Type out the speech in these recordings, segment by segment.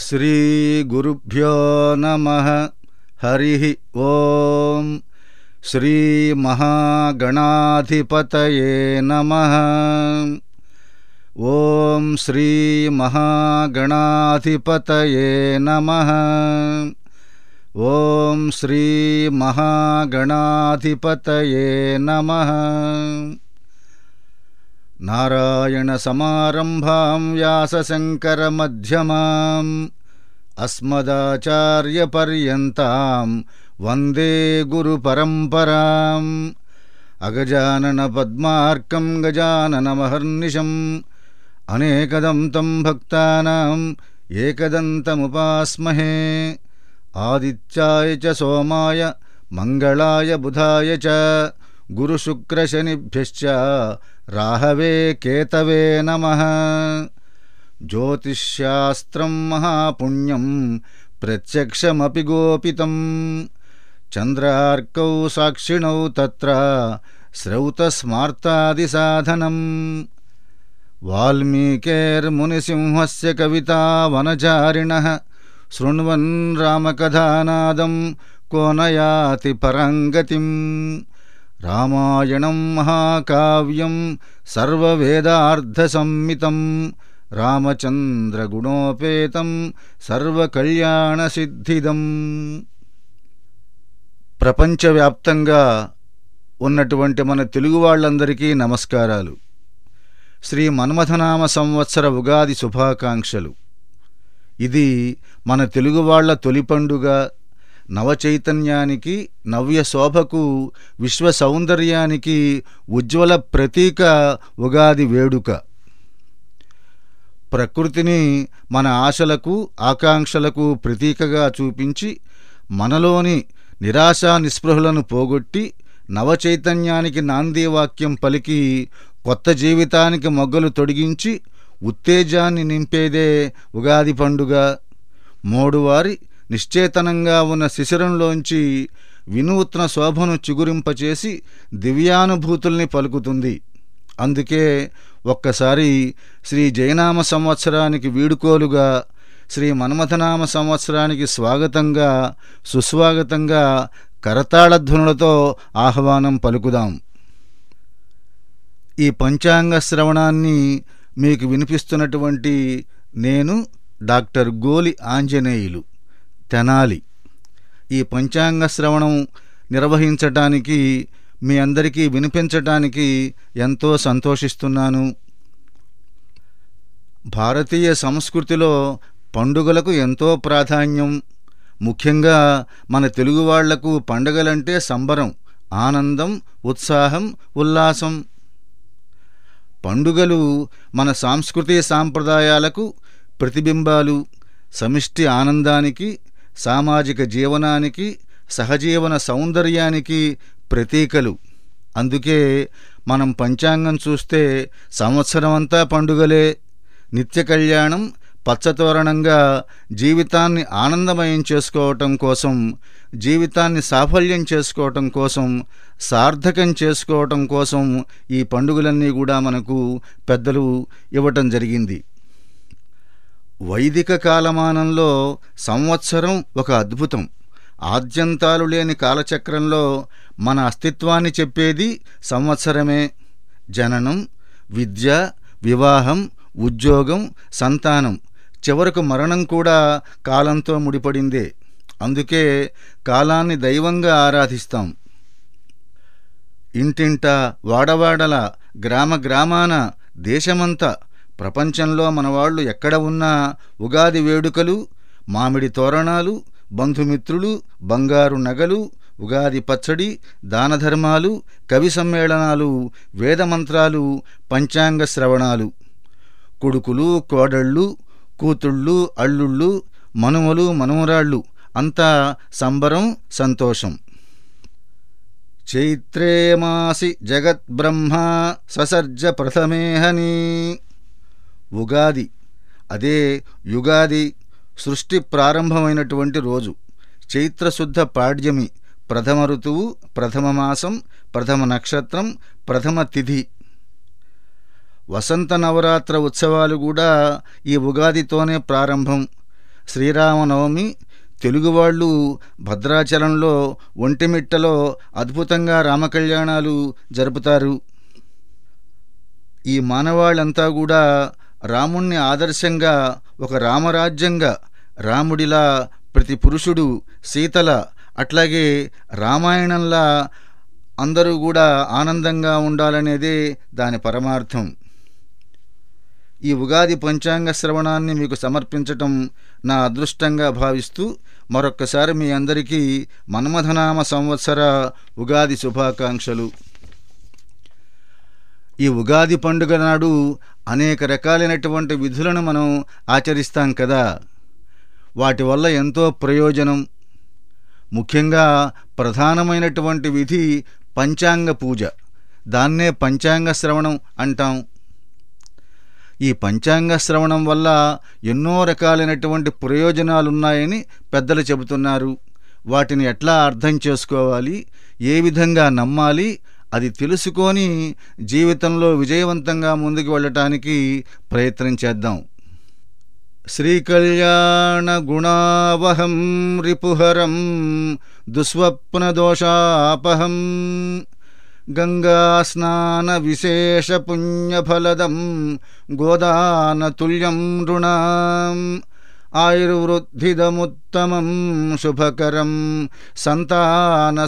श्रीगुरुभ्यो नमः। हरिः ॐ श्रीमहागणाधिपतये नमः। ॐ श्रीमहागणाधिपतये नमः। ॐ श्रीमहागणाधिपतये नमः। नारायणसमारम्भां व्यासशङ्करमध्यमाम् अस्मदाचार्यपर्यन्तां वन्दे गुरुपरम्पराम् अगजाननपद्मार्कं गजाननमहर्निशम् अनेकदन्तम् भक्तानाम् एकदन्तमुपास्महे आदित्याय च सोमाय मङ्गलाय बुधाय च गुरुशुक्रशनिभ्यश्च राहवे केतवे नमः। ज्योतिश्शास्त्रं महापुण्यं प्रत्यक्षमपि गोपितं। चन्द्रार्कौ साक्षिणौ तत्र श्रौतस्मार्तादिसाधनम् वाल्मीकेर्मुनिसिंहस्य कविता वनचारिणः शृण्वन् रामकथानादं को न याति परं రామాయణం మహాకావ్యం సర్వవేదార్థసంమితం రామచంద్రగుణోపేతం సర్వకళ్యాణసిద్ధిదం. ప్రపంచవ్యాప్తంగా ఉన్నటువంటి మన తెలుగు వాళ్ళందరికీ నమస్కారాలు. శ్రీ మన్మథనామ సంవత్సర ఉగాది శుభాకాంక్షలు. ఇది మన తెలుగు వాళ్ళ తొలి పండుగ నవచైతన్యానికి నవ్య శోభకు విశ్వ సౌందర్యానికి ఉజ్వల ప్రతీక ఉగాది వేడుక. ప్రకృతిని మన ఆశలకు ఆకాంక్షలకు ప్రతీకగా చూపించి మనలోని నిరాశా నిస్పృహలను పోగొట్టి నవచైతన్యానికి నాందీవాక్యం పలికి కొత్త జీవితానికి మొగ్గలు తొడిగించి ఉత్తేజాన్ని నింపేదే ఉగాది పండుగ. మోడువారి నిశ్చేతనంగా ఉన్న శిశిరంలోంచి వినూత్న శోభను చిగురింపచేసి దివ్యానుభూతుల్ని పలుకుతుంది. అందుకే ఒక్కసారి శ్రీ జయనామ సంవత్సరానికి వీడుకోలుగా శ్రీ మన్మథనామ సంవత్సరానికి స్వాగతంగా సుస్వాగతంగా కరతాళధ్వనులతో ఆహ్వానం పలుకుదాం. ఈ పంచాంగ శ్రవణాన్ని మీకు వినిపిస్తున్నటువంటి నేను డాక్టర్ గోలి ఆంజనేయులు. తెనాలి. ఈ పంచాంగ శ్రవణం నిర్వహించటానికి మీ అందరికీ వినిపించటానికి ఎంతో సంతోషిస్తున్నాను. భారతీయ సంస్కృతిలో పండుగలకు ఎంతో ప్రాధాన్యం. ముఖ్యంగా మన తెలుగు వాళ్ళకు పండుగలంటే సంబరం ఆనందం ఉత్సాహం ఉల్లాసం. పండుగలు మన సాంస్కృతిక సాంప్రదాయాలకు ప్రతిబింబాలు సమిష్టి ఆనందానికి సామాజిక జీవనానికి సహజీవన సౌందర్యానికి ప్రతీకలు. అందుకే మనం పంచాంగం చూస్తే సంవత్సరమంతా పండుగలే. నిత్య కళ్యాణం పచ్చతోరణంగా జీవితాన్ని ఆనందమయం చేసుకోవటం కోసం జీవితాన్ని సాఫల్యం చేసుకోవటం కోసం సార్థకం చేసుకోవటం కోసం ఈ పండుగలన్నీ కూడా మనకు పెద్దలు ఇవ్వటం జరిగింది. వైదిక కాలమానంలో సంవత్సరం ఒక అద్భుతం. ఆద్యంతాలు లేని కాలచక్రంలో మన అస్తిత్వాన్ని చెప్పేది సంవత్సరమే. జననం విద్య వివాహం ఉద్యోగం సంతానం. చివరకు మరణం కూడా కాలంతో ముడిపడిందే. అందుకే కాలాన్ని దైవంగా ఆరాధిస్తాం. ఇంటింట వాడవాడల గ్రామ గ్రామాన దేశమంతా ప్రపంచంలో మనవాళ్ళు ఎక్కడ ఉన్నా ఉగాది వేడుకలు మామిడి తోరణాలు బంధుమిత్రులు బంగారు నగలు ఉగాది పచ్చడి దానధర్మాలు కవి సమ్మేళనాలు వేదమంత్రాలు పంచాంగ శ్రవణాలు. కొడుకులు కోడళ్ళు కూతుళ్ళు అల్లుళ్ళు మనుమలు మనుమరాళ్ళు అంతా సంబరం సంతోషం. చైత్రే మాసి జగద్బ్రహ్మ ససర్జ ప్రథమేహని. ఉగాది. అదే యుగాది సృష్టి ప్రారంభమైనటువంటి రోజు. చైత్రశుద్ధ పాడ్యమి ప్రథమ ఋతువు ప్రథమ మాసం ప్రథమ నక్షత్రం ప్రథమ తిథి. వసంత నవరాత్ర ఉత్సవాలు కూడా ఈ ఉగాదితోనే ప్రారంభం. శ్రీరామనవమి తెలుగువాళ్ళు భద్రాచలంలో ఒంటిమిట్టలో అద్భుతంగా రామకళ్యాణాలు జరుపుతారు. ఈ మానవాళ్ళంతా కూడా రాముణ్ణి ఆదర్శంగా ఒక రామరాజ్యంగా రాముడిలా ప్రతి పురుషుడు సీతల అట్లాగే రామాయణంలా అందరూ కూడా ఆనందంగా ఉండాలనేదే దాని పరమార్థం. ఈ ఉగాది పంచాంగ శ్రవణాన్ని మీకు సమర్పించటం నా అదృష్టంగా భావిస్తూ మరొక్కసారి మీ అందరికీ మన్మథనామ సంవత్సర ఉగాది శుభాకాంక్షలు. ఈ ఉగాది పండుగ నాడు అనేక రకాలైనటువంటి విధులను మనం ఆచరిస్తాం కదా. వాటి వల్ల ఎంతో ప్రయోజనం. ముఖ్యంగా ప్రధానమైనటువంటి విధి పంచాంగ పూజ. దాన్నే పంచాంగ శ్రవణం అంటాం. ఈ పంచాంగ శ్రవణం వల్ల ఎన్నో రకాలైనటువంటి ప్రయోజనాలున్నాయని పెద్దలు చెబుతున్నారు. వాటిని ఎట్లా అర్థం చేసుకోవాలి? ఏ విధంగా నమ్మాలి? అది తెలుసుకొని జీవితంలో విజయవంతంగా ముందుకు వెళ్ళటానికి ప్రయత్నం చేద్దాం. శ్రీకళ్యాణ గుణావహం రిపుహరం దుస్వప్నదోషాపహం గంగాస్నాన విశేష పుణ్యఫలదం గోదానతుల్యం నృణాం ఆయుర్వృద్ధిదముత్తమం శుభకరం సంతాన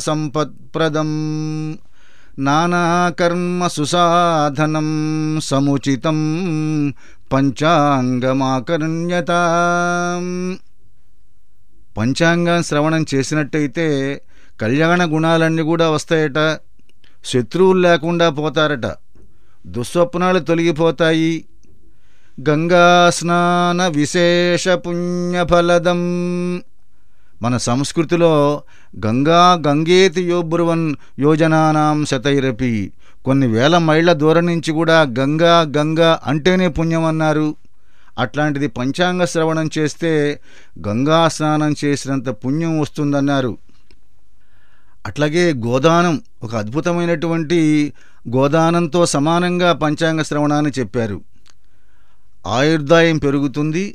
నానాకర్మసుసాధనం సుసాధనం సముచితం పంచాంగమాకర్ణ్యత పంచాంగం శ్రవణం చేసినట్టయితే కళ్యాణ గుణాలన్నీ కూడా వస్తాయట శత్రువులు లేకుండా పోతారట దుస్వప్నాలు తొలగిపోతాయి. గంగా స్నాన విశేష పుణ్యఫలదం మన సంస్కృతిలో గంగా గంగేతి యోబ్రువన్ యోజనానాం శతైరపి. కొన్ని వేల మైళ్ళ దూరం నుంచి కూడా గంగా గంగా అంటేనే పుణ్యం అన్నారు అట్లాంటిది పంచాంగ శ్రవణం చేస్తే గంగా స్నానం చేసినంత పుణ్యం వస్తుందన్నారు. అట్లాగే గోదానం ఒక అద్భుతమైనటువంటి గోదానంతో సమానంగా పంచాంగ శ్రవణాన్ని చెప్పారు. ఆయుర్దాయం పెరుగుతుంది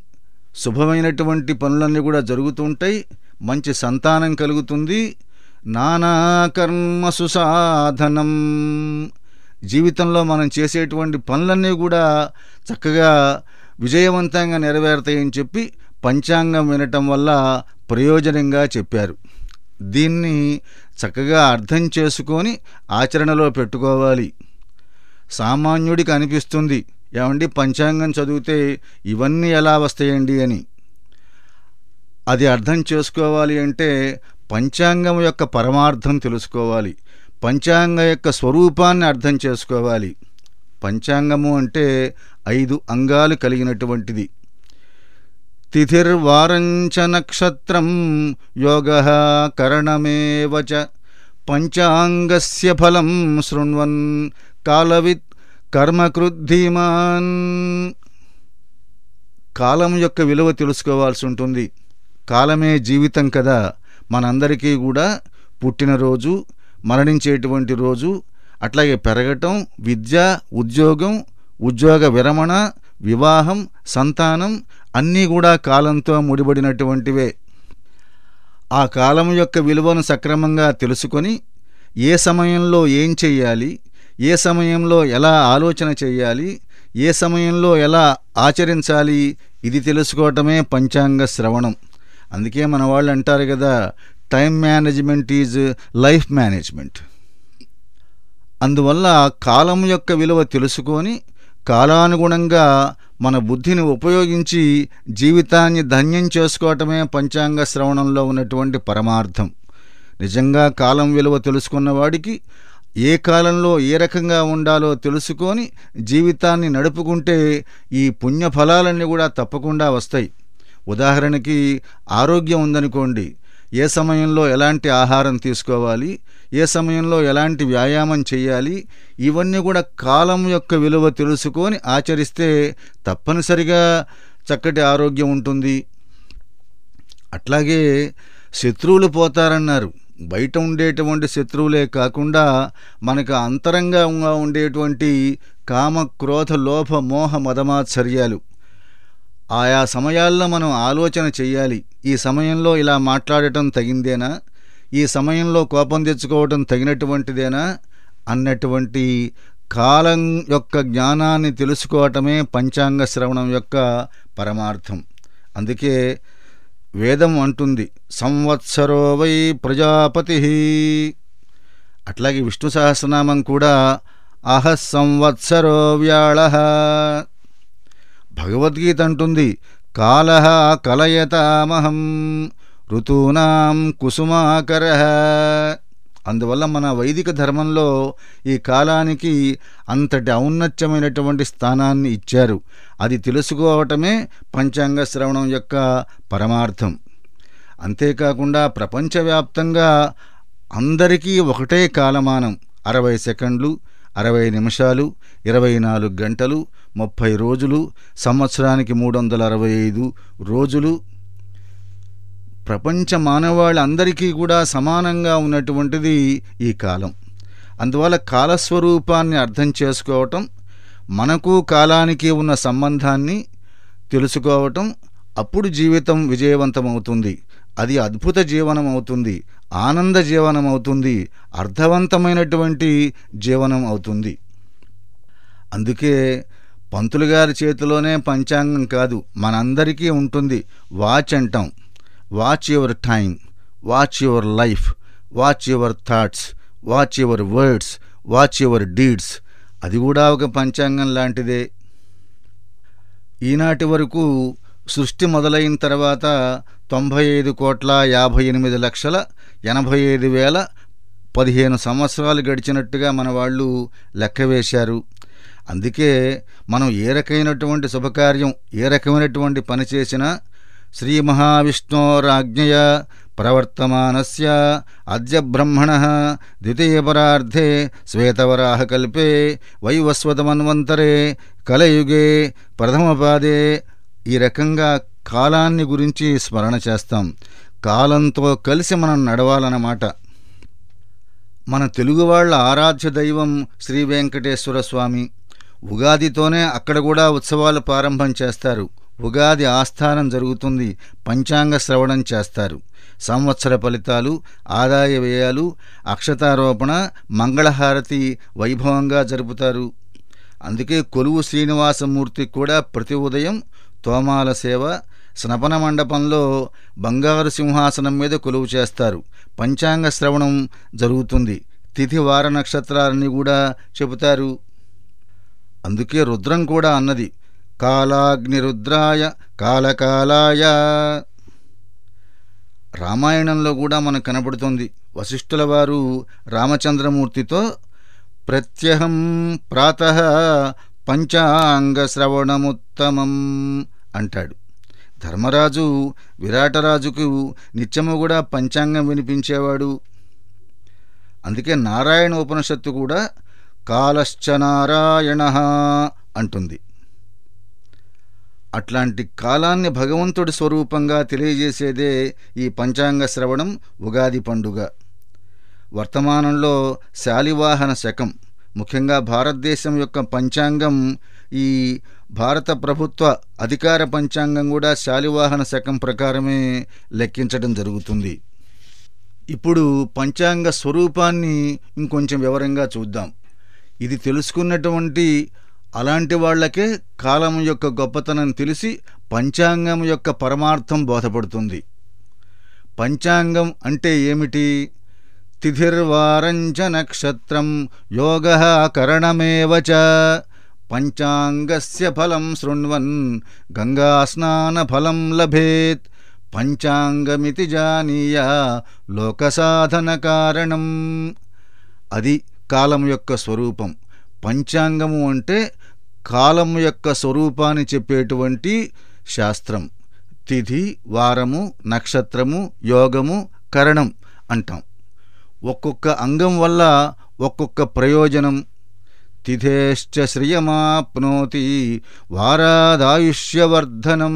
శుభమైనటువంటి పనులన్నీ కూడా జరుగుతుంటాయి మంచి సంతానం కలుగుతుంది. నానా కర్మ సుసాధనం. జీవితంలో మనం చేసేటువంటి పనులన్నీ కూడా చక్కగా విజయవంతంగా నెరవేరుతాయని చెప్పి పంచాంగం వినటం వల్ల ప్రయోజనంగా చెప్పారు. దీన్ని చక్కగా అర్థం చేసుకొని ఆచరణలో పెట్టుకోవాలి. సామాన్యుడికి అనిపిస్తుంది ఏమండి పంచాంగం చదివితే ఇవన్నీ ఎలా వస్తాయండి అని. అది అర్థం చేసుకోవాలి అంటే పంచాంగం యొక్క పరమార్థం తెలుసుకోవాలి. పంచాంగ యొక్క స్వరూపాన్ని అర్థం చేసుకోవాలి. పంచాంగము అంటే ఐదు అంగాలు కలిగినటువంటిది. తిథిర్వారంచ నక్షత్రం యోగ కరణమేవచ పంచాంగస్య ఫలం శృణ్వన్ కాలవిత్ కర్మకృద్ధీమాన్. కాలం యొక్క విలువ తెలుసుకోవాల్సి ఉంటుంది. కాలమే జీవితం కదా. మనందరికీ కూడా పుట్టినరోజు మరణించేటువంటి రోజు అట్లాగే పెరగటం విద్య ఉద్యోగం ఉద్యోగ విరమణ వివాహం సంతానం అన్నీ కూడా కాలంతో ముడిపడినటువంటివే. ఆ కాలం యొక్క విలువను సక్రమంగా తెలుసుకొని ఏ సమయంలో ఏం చెయ్యాలి ఏ సమయంలో ఎలా ఆలోచన చేయాలి ఏ సమయంలో ఎలా ఆచరించాలి ఇది తెలుసుకోవటమే పంచాంగ శ్రవణం. అందుకే మన వాళ్ళు అంటారు కదా time management is life management అందువల్ల కాలం యొక్క విలువ తెలుసుకొని కాలానుగుణంగా మన బుద్ధిని ఉపయోగించి జీవితాన్ని ధన్యం చేసుకోవటమే పంచాంగ శ్రవణంలో ఉన్నటువంటి పరమార్థం. నిజంగా కాలం విలువ తెలుసుకున్నవాడికి ఏ కాలంలో ఏ రకంగా ఉండాలో తెలుసుకొని జీవితాన్ని నడుపుకుంటే ఈ పుణ్య ఫలాలన్నీ కూడా తప్పకుండా వస్తాయి. ఉదాహరణకి ఆరోగ్యం ఉందనుకోండి ఏ సమయంలో ఎలాంటి ఆహారం తీసుకోవాలి ఏ సమయంలో ఎలాంటి వ్యాయామం చేయాలి ఇవన్నీ కూడా కాలం యొక్క విలువ తెలుసుకొని ఆచరిస్తే తప్పనిసరిగా చక్కటి ఆరోగ్యం ఉంటుంది. అట్లాగే శత్రువులు పోతారన్నారు. బయట ఉండేటువంటి శత్రువులే కాకుండా మనకు అంతరంగంగా ఉండేటువంటి కామ క్రోధ లోభ మోహ మదమాత్సర్యాలు. ఆయా సమయాల్లో మనం ఆలోచన చెయ్యాలి. ఈ సమయంలో ఇలా మాట్లాడటం తగిందేనా? ఈ సమయంలో కోపం తెచ్చుకోవటం తగినటువంటిదేనా? అన్నటువంటి కాలం యొక్క జ్ఞానాన్ని తెలుసుకోవటమే పంచాంగ శ్రవణం యొక్క పరమార్థం. అందుకే వేదం అంటుంది సంవత్సరో వై ప్రజాపతి. అట్లాగే విష్ణు సహస్రనామం కూడా అహ సంవత్సరో వ్యాళ. భగవద్గీత అంటుంది. కాల కలయతామహం ఋతూనాం కుసుమాకర. అందువల్ల మన వైదిక ధర్మంలో ఈ కాలానికి అంతటి ఔన్నత్యమైనటువంటి స్థానాన్ని ఇచ్చారు. అది తెలుసుకోవటమే పంచాంగ శ్రవణం యొక్క పరమార్థం. అంతేకాకుండా ప్రపంచవ్యాప్తంగా అందరికీ ఒకటే కాలమానం అరవై సెకండ్లు. అరవై నిమిషాలు ఇరవై నాలుగు గంటలు ముప్పై రోజులు సంవత్సరానికి మూడు వందల అరవై ఐదు రోజులు. ప్రపంచ మానవాళ్ళందరికీ కూడా సమానంగా ఉన్నటువంటిది ఈ కాలం. అందువల్ల కాలస్వరూపాన్ని అర్థం చేసుకోవటం మనకు కాలానికి ఉన్న సంబంధాన్ని తెలుసుకోవటం అప్పుడు జీవితం విజయవంతమవుతుంది. అది అద్భుత జీవనం అవుతుంది ఆనంద జీవనం అవుతుంది అర్థవంతమైనటువంటి జీవనం అవుతుంది అందుకే పంతులు గారి చేతిలోనే పంచాంగం కాదు మనందరికీ ఉంటుంది. వాచ్ అంటాం watch your time watch your life watch your thoughts watch your words watch your deeds అది కూడా ఒక పంచాంగం లాంటిదే. ఈనాటి వరకు సృష్టి మొదలైన తర్వాత తొంభై ఐదు కోట్ల యాభై ఎనిమిది లక్షల ఎనభై ఐదు వేల పదిహేను సంవత్సరాలు గడిచినట్టుగా మన వాళ్ళు లెక్క వేశారు. అందుకే మనం ఏ రకమైనటువంటి శుభకార్యం ఏ రకమైనటువంటి పని చేసినా శ్రీ మహావిష్ణోరాజ్ఞయ ప్రవర్తమానస్య అద్య బ్రహ్మణ ద్వితీయపరార్థే శ్వేతవరాహకల్పే వైవస్వతమన్వంతరే కలయుగే ప్రథమపాదే ఈ రకంగా కాలాన్ని గురించి స్మరణ చేస్తాం. కాలంతో కలిసి మనం నడవాలన్నమాట. మన తెలుగు వాళ్ళ ఆరాధ్య దైవం శ్రీ వెంకటేశ్వర స్వామి ఉగాదితోనే అక్కడ కూడా ఉత్సవాలు ప్రారంభం చేస్తారు. ఉగాది ఆస్థానం జరుగుతుంది. పంచాంగ శ్రవణం చేస్తారు. సంవత్సర ఫలితాలు ఆదాయ వ్యయాలు అక్షతారోపణ మంగళహారతి వైభవంగా జరుపుతారు. అందుకే కొలువు శ్రీనివాసమూర్తికి కూడా ప్రతి ఉదయం తోమాల సేవ స్నపన మండపంలో బంగారు సింహాసనం మీద కొలువు చేస్తారు. పంచాంగ శ్రవణం జరుగుతుంది. తిథి వార నక్షత్రాలని కూడా చెబుతారు. అందుకే రుద్రం కూడా అన్నది. కాలాగ్నిరుద్రాయ కాలకాలాయ. రామాయణంలో కూడా మనకు కనబడుతుంది. వశిష్ఠుల వారు రామచంద్రమూర్తితో ప్రత్యహం ప్రాత పంచాంగ శ్రవణముత్తమం అంటాడు. ధర్మరాజు విరాటరాజుకు నిత్యము కూడా పంచాంగం వినిపించేవాడు. అందుకే నారాయణ ఉపనిషత్తు కూడా కాలశ్చ నారాయణ అంటుంది. అట్లాంటి కాలాన్ని భగవంతుడి స్వరూపంగా తెలియజేసేదే ఈ పంచాంగ శ్రవణం ఉగాది పండుగ. వర్తమానంలో శాలివాహన శకం ముఖ్యంగా భారతదేశం యొక్క పంచాంగం ఈ భారత ప్రభుత్వ అధికార పంచాంగం కూడా శాలివాహన శకం ప్రకారమే లెక్కించడం జరుగుతుంది. ఇప్పుడు పంచాంగ స్వరూపాన్ని ఇంకొంచెం వివరంగా చూద్దాం. ఇది తెలుసుకున్నటువంటి అలాంటి వాళ్ళకే కాలం యొక్క గొప్పతనం తెలిసి పంచాంగం యొక్క పరమార్థం బోధపడుతుంది. పంచాంగం అంటే ఏమిటి? తిథిర్వారంచ నక్షత్రం యోగ కరణమేవ చ పంచాంగస్య ఫలం శృణ్వన్ గంగాస్నాన ఫలం లభేత్. పంచాంగమితి జానీయ లోకసాధన కారణం. అది కాలం యొక్క స్వరూపం. పంచాంగము అంటే కాలం యొక్క స్వరూపాన్ని చెప్పేటువంటి శాస్త్రం. తిథి వారము నక్షత్రము యోగము కరణం అంటాం. ఒక్కొక్క అంగం వల్ల ఒక్కొక్క ప్రయోజనం తిథేశ్చ శ్రియమాప్నోతి వారాదాయుష్యవర్ధనం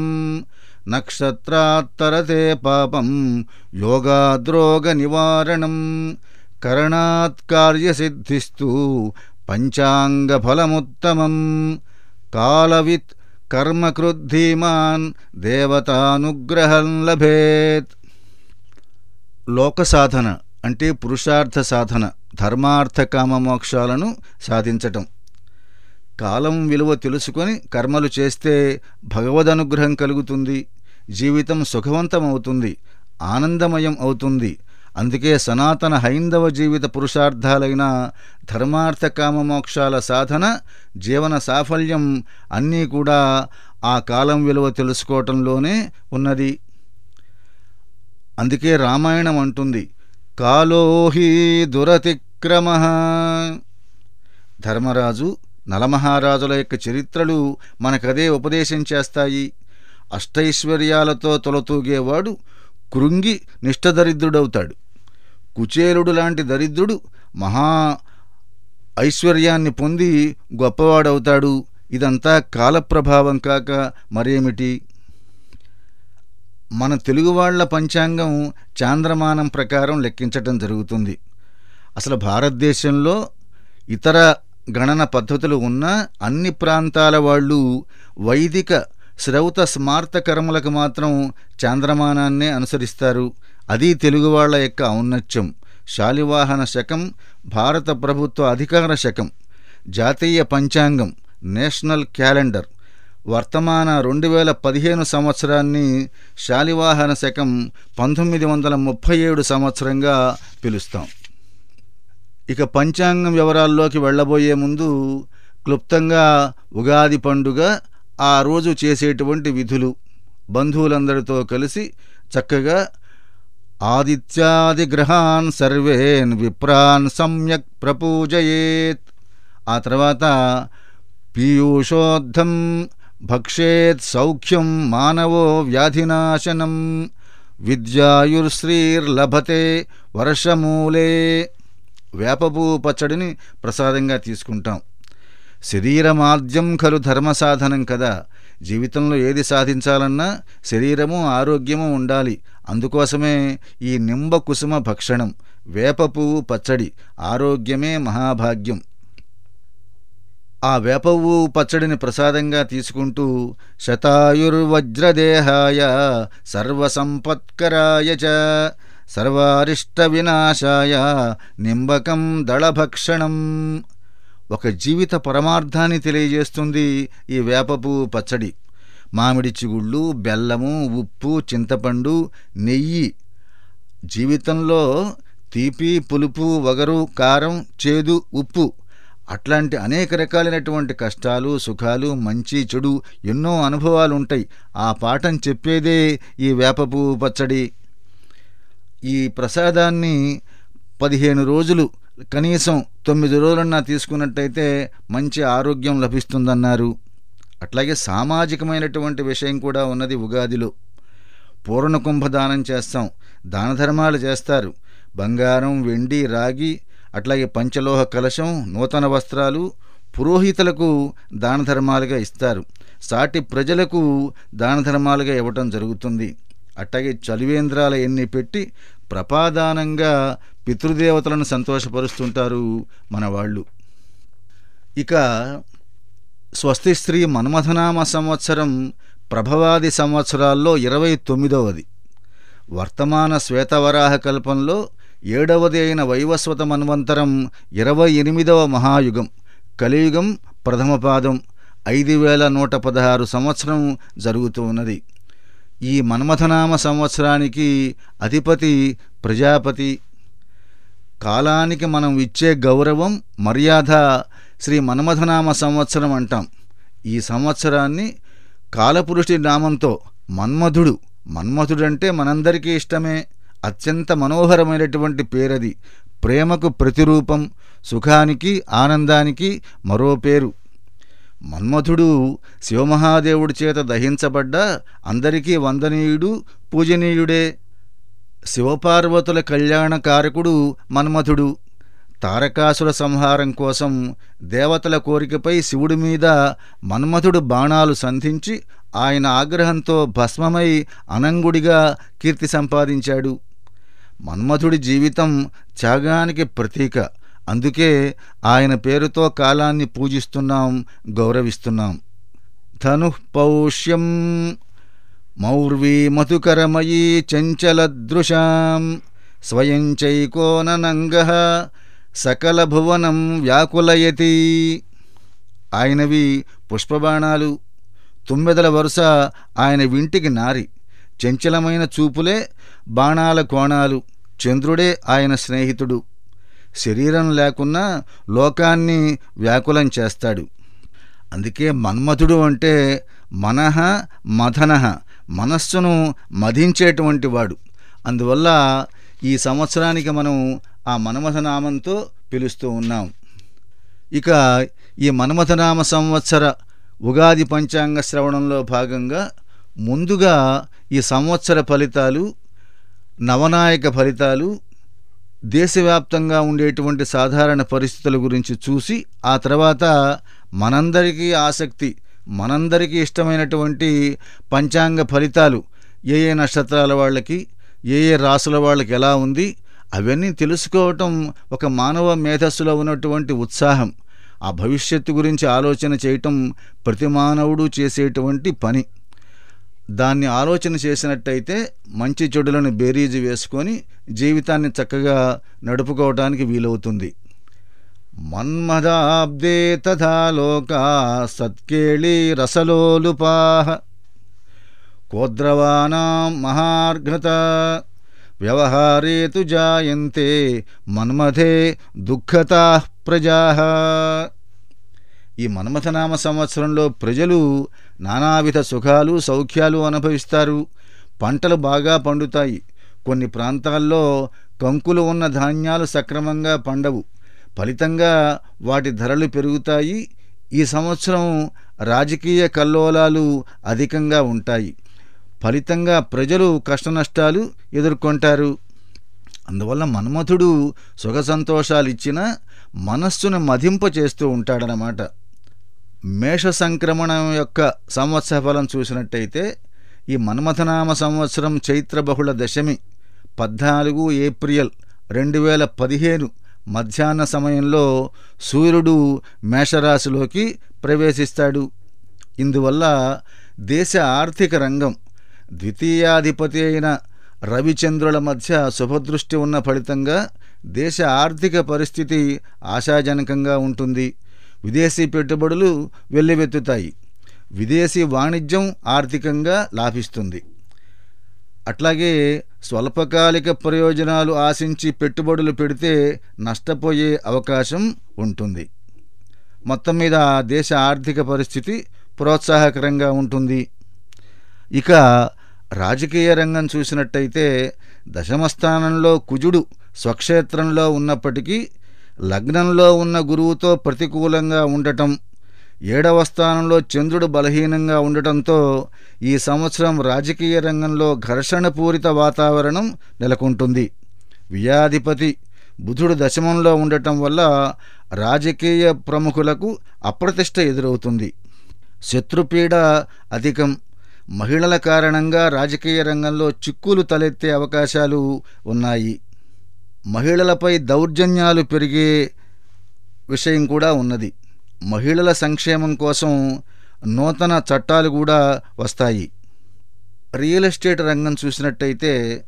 నక్షత్రాత్తరతే పాపం యోగాద్రోగ నివారణం కరణాత్ కార్యసిద్ధిస్తూ పంచాంగఫలముత్తమం కాలవిత్ కర్మకృద్ధీమాన్ దేవతానుగ్రహం లభేత్ లోక సాధన అంటే పురుషార్థ సాధన ధర్మార్థకామ మోక్షాలను సాధించటం. కాలం విలువ తెలుసుకొని కర్మలు చేస్తే భగవదనుగ్రహం కలుగుతుంది. జీవితం సుఖవంతమవుతుంది. ఆనందమయం అవుతుంది. అందుకే సనాతన హైందవ జీవిత పురుషార్థాలైన ధర్మార్థ కామ మోక్షాల సాధన జీవన సాఫల్యం అన్నీ కూడా ఆ కాలం విలువ తెలుసుకోవటంలోనే ఉన్నది. అందుకే రామాయణం అంటుంది కాలోహి విక్రమ. ధర్మరాజు నలమహారాజుల యొక్క చరిత్రలు మనకదే ఉపదేశం చేస్తాయి. అష్టైశ్వర్యాలతో తొలతూగేవాడు కృంగి నిష్టదరిద్రుడవుతాడు. కుచేలుడు లాంటి దరిద్రుడు మహా ఐశ్వర్యాన్ని పొంది గొప్పవాడవుతాడు. ఇదంతా కాలప్రభావం కాక మరేమిటి? మన తెలుగువాళ్ళ పంచాంగం చాంద్రమానం ప్రకారం లెక్కించటం జరుగుతుంది. అసలు భారతదేశంలో ఇతర గణన పద్ధతులు ఉన్న అన్ని ప్రాంతాల వాళ్ళు వైదిక శ్రౌత స్మార్త కర్మలకు మాత్రం చాంద్రమానాన్నే అనుసరిస్తారు. అది తెలుగు వాళ్ళ యొక్క ఔన్నత్యం. శాలివాహన శకం భారత ప్రభుత్వ అధికార శకం జాతీయ పంచాంగం నేషనల్ క్యాలెండర్. వర్తమాన రెండు వేల పదిహేను సంవత్సరాన్ని శాలివాహన శకం పంతొమ్మిది వందల ముప్పై ఏడు సంవత్సరంగా పిలుస్తాం. ఇక పంచాంగం వివరాల్లోకి వెళ్ళబోయే ముందు క్లుప్తంగా ఉగాది పండుగ ఆ రోజు చేసేటువంటి విధులు. బంధువులందరితో కలిసి చక్కగా ఆదిత్యాది గ్రహాన్ సర్వేన్ విప్రాన్ సమ్యక్ ప్రపూజయేత్. ఆ తర్వాత పీయూషోద్ధం భక్షేత్ సౌఖ్యం మానవో వ్యాధినాశనం. విద్యాయుర్శ్రీర్లభతే వర్షమూలే. వేపపువ్వు పచ్చడిని ప్రసాదంగా తీసుకుంటాం. శరీరమాద్యం ఖలు ధర్మ సాధనం కదా. జీవితంలో ఏది సాధించాలన్నా శరీరము ఆరోగ్యము ఉండాలి. అందుకోసమే ఈ నింబ కుసుమ భక్షణం వేప పువ్వు పచ్చడి ఆరోగ్యమే మహాభాగ్యం. ఆ వేపవు పచ్చడిని ప్రసాదంగా తీసుకుంటూ శతాయుర్వజ్రదేహాయ సర్వసంపత్కరాయ చ సర్వారిష్ట వినాశాయ నింబకం దళభక్షణం. ఒక జీవిత పరమార్థాన్ని తెలియజేస్తుంది ఈ వేపపు పచ్చడి. మామిడి చిగుళ్ళు బెల్లము ఉప్పు చింతపండు నెయ్యి. జీవితంలో తీపి పులుపు వగరు కారం చేదు ఉప్పు అట్లాంటి అనేక రకాలైనటువంటి కష్టాలు సుఖాలు మంచి చెడు ఎన్నో అనుభవాలు ఉంటాయి ఆ పాఠం చెప్పేదే ఈ వేపపు పచ్చడి. ఈ ప్రసాదాన్ని పదిహేను రోజులు కనీసం తొమ్మిది రోజులన్నా తీసుకున్నట్టయితే మంచి ఆరోగ్యం లభిస్తుందన్నారు. అట్లాగే సామాజికమైనటువంటి విషయం కూడా ఉన్నది ఉగాదిలో. పూర్ణ కుంభదానం చేస్తాం దాన ధర్మాలు చేస్తారు. బంగారం వెండి రాగి అట్లాగే పంచలోహ కలశం నూతన వస్త్రాలు పురోహితులకు దాన ధర్మాలుగా ఇస్తారు. సాటి ప్రజలకు దాన ధర్మాలుగా ఇవ్వటం జరుగుతుంది. అట్టగే చలివేంద్రాల ఎన్ని పెట్టి ప్రపాదానంగా పితృదేవతలను సంతోషపరుస్తుంటారు మన వాళ్ళు ఇక స్వస్తి స్త్రీ మన్మథనామ సంవత్సరం ప్రభవాది సంవత్సరాల్లో ఇరవై తొమ్మిదవది. వర్తమాన శ్వేతవరాహ కల్పంలో ఏడవది అయిన వైవస్వత మన్వంతరం ఇరవై ఎనిమిదవ మహాయుగం. కలియుగం ప్రథమ పాదం. ఐదు వేల నూట పదహారు సంవత్సరం జరుగుతూ ఉన్నది. ఈ మన్మథనామ సంవత్సరానికి అధిపతి ప్రజాపతి. కాలానికి మనం ఇచ్చే గౌరవం మర్యాద శ్రీ మన్మథనామ సంవత్సరం అంటాం. ఈ సంవత్సరాన్ని కాలపురుషుడి నామంతో మన్మధుడు మన్మధుడంటే మనందరికీ ఇష్టమే. అత్యంత మనోహరమైనటువంటి పేరది. ప్రేమకు ప్రతిరూపం సుఖానికి ఆనందానికి మరో పేరు. మన్మథుడు శివమహాదేవుడి చేత దహించబడ్డ అందరికీ వందనీయుడు పూజనీయుడే. శివపార్వతుల కళ్యాణకారకుడు మన్మథుడు తారకాసుర సంహారం కోసం దేవతల కోరికపై శివుడి మీద మన్మథుడు బాణాలు సంధించి ఆయన ఆగ్రహంతో భస్మమై అనంగుడిగా కీర్తి సంపాదించాడు. మన్మథుడి జీవితం త్యాగానికి ప్రతీక. అందుకే ఆయన పేరుతో కాలాన్ని పూజిస్తున్నాం గౌరవిస్తున్నాం. ధను పౌష్యం మౌర్వీ మధుకరమయీ చంచలదృశాం స్వయం చైకోనంగ సకల భువనం వ్యాకులయతి. ఆయనవి పుష్పబాణాలు. తుమ్మెదల వరుస ఆయన వింటికి నారి. చంచలమైన చూపులే బాణాల కోణాలు. చంద్రుడే ఆయన స్నేహితుడు. శరీరం లేకున్నా లోకాన్ని వ్యాకులం చేస్తాడు. అందుకే మన్మథుడు అంటే మనః మథనః మనస్సును మధించేటువంటి వాడు. అందువల్ల ఈ సంవత్సరానికి మనం ఆ మన్మథనామంతో పిలుస్తూ ఉన్నాం. ఇక ఈ మన్మథనామ సంవత్సర ఉగాది పంచాంగ శ్రవణంలో భాగంగా ముందుగా ఈ సంవత్సర ఫలితాలు నవనాయక ఫలితాలు దేశవ్యాప్తంగా ఉండేటువంటి సాధారణ పరిస్థితుల గురించి చూసి ఆ తర్వాత మనందరికీ ఆసక్తి మనందరికీ ఇష్టమైనటువంటి పంచాంగ ఫలితాలు ఏ ఏ నక్షత్రాల వాళ్ళకి ఏ ఏ రాసుల వాళ్ళకి ఎలా ఉంది అవన్నీ తెలుసుకోవటం ఒక మానవ మేధస్సులో ఉన్నటువంటి ఉత్సాహం. ఆ భవిష్యత్తు గురించి ఆలోచన చేయటం ప్రతి మానవుడు చేసేటువంటి పని. దాన్ని ఆలోచన చేసినట్టయితే మంచి చెడులను బేరీజు వేసుకొని జీవితాన్ని చక్కగా నడుపుకోవటానికి వీలవుతుంది. మన్మదాబ్దే తథా లోకా సత్కేళీ కోద్రవానా కోద్రవానాం మహార్ఘత వ్యవహారే తు జాయంతే మన్మథే దుఃఖతా ప్రజా. ఈ మన్మథనామ సంవత్సరంలో ప్రజలు నానావిధ సుఖాలు సౌఖ్యాలు అనుభవిస్తారు. పంటలు బాగా పండుతాయి. కొన్ని ప్రాంతాల్లో కంకులు ఉన్న ధాన్యాలు సక్రమంగా పండవు. ఫలితంగా వాటి ధరలు పెరుగుతాయి. ఈ సంవత్సరం రాజకీయ కల్లోలాలు అధికంగా ఉంటాయి. ఫలితంగా ప్రజలు కష్టనష్టాలు ఎదుర్కొంటారు. అందువల్ల మన్మథుడు సుఖ సంతోషాలిచ్చినా మనస్సును మదింప చేస్తూ ఉంటాడనమాట మేష సంక్రమణం యొక్క సంవత్సర ఫలం చూసినట్టయితే ఈ మన్మథనామ సంవత్సరం చైత్ర బహుళ దశమి పద్నాలుగు ఏప్రిల్ రెండు వేల పదిహేను మధ్యాహ్న సమయంలో సూర్యుడు మేషరాశిలోకి ప్రవేశిస్తాడు. ఇందువల్ల దేశ ఆర్థిక రంగం ద్వితీయాధిపతి అయిన రవిచంద్రుల మధ్య శుభదృష్టి ఉన్న ఫలితంగా దేశ ఆర్థిక పరిస్థితి ఆశాజనకంగా ఉంటుంది. విదేశీ పెట్టుబడులు వెళ్ళివెత్తుతాయి విదేశీ వాణిజ్యం ఆర్థికంగా లాభిస్తుంది. అట్లాగే స్వల్పకాలిక ప్రయోజనాలు ఆశించి పెట్టుబడులు పెడితే నష్టపోయే అవకాశం ఉంటుంది. మొత్తం మీద దేశ ఆర్థిక పరిస్థితి ప్రోత్సాహకరంగా ఉంటుంది. ఇక రాజకీయ రంగం చూసినట్టయితే దశమస్థానంలో కుజుడు స్వక్షేత్రంలో ఉన్నప్పటికీ లగ్నంలో ఉన్న గురువుతో ప్రతికూలంగా ఉండటం ఏడవ స్థానంలో చంద్రుడు బలహీనంగా ఉండటంతో ఈ సంవత్సరం రాజకీయ రంగంలో ఘర్షణపూరిత వాతావరణం నెలకొంటుంది. వ్యాధిపతి బుధుడు దశమంలో ఉండటం వల్ల రాజకీయ ప్రముఖులకు అప్రతిష్ట ఎదురవుతుంది. శత్రుపీడ అధికం. మహిళల కారణంగా రాజకీయ రంగంలో చిక్కులు తలెత్తే అవకాశాలు ఉన్నాయి. మహిళలపై దౌర్జన్యాలు పెరిగే విషయం కూడా ఉన్నది. మహిళల సంక్షేమం కోసం నూతన చట్టాలు కూడా వస్తాయి. రియల్ ఎస్టేట్ రంగం చూసినట్టయితే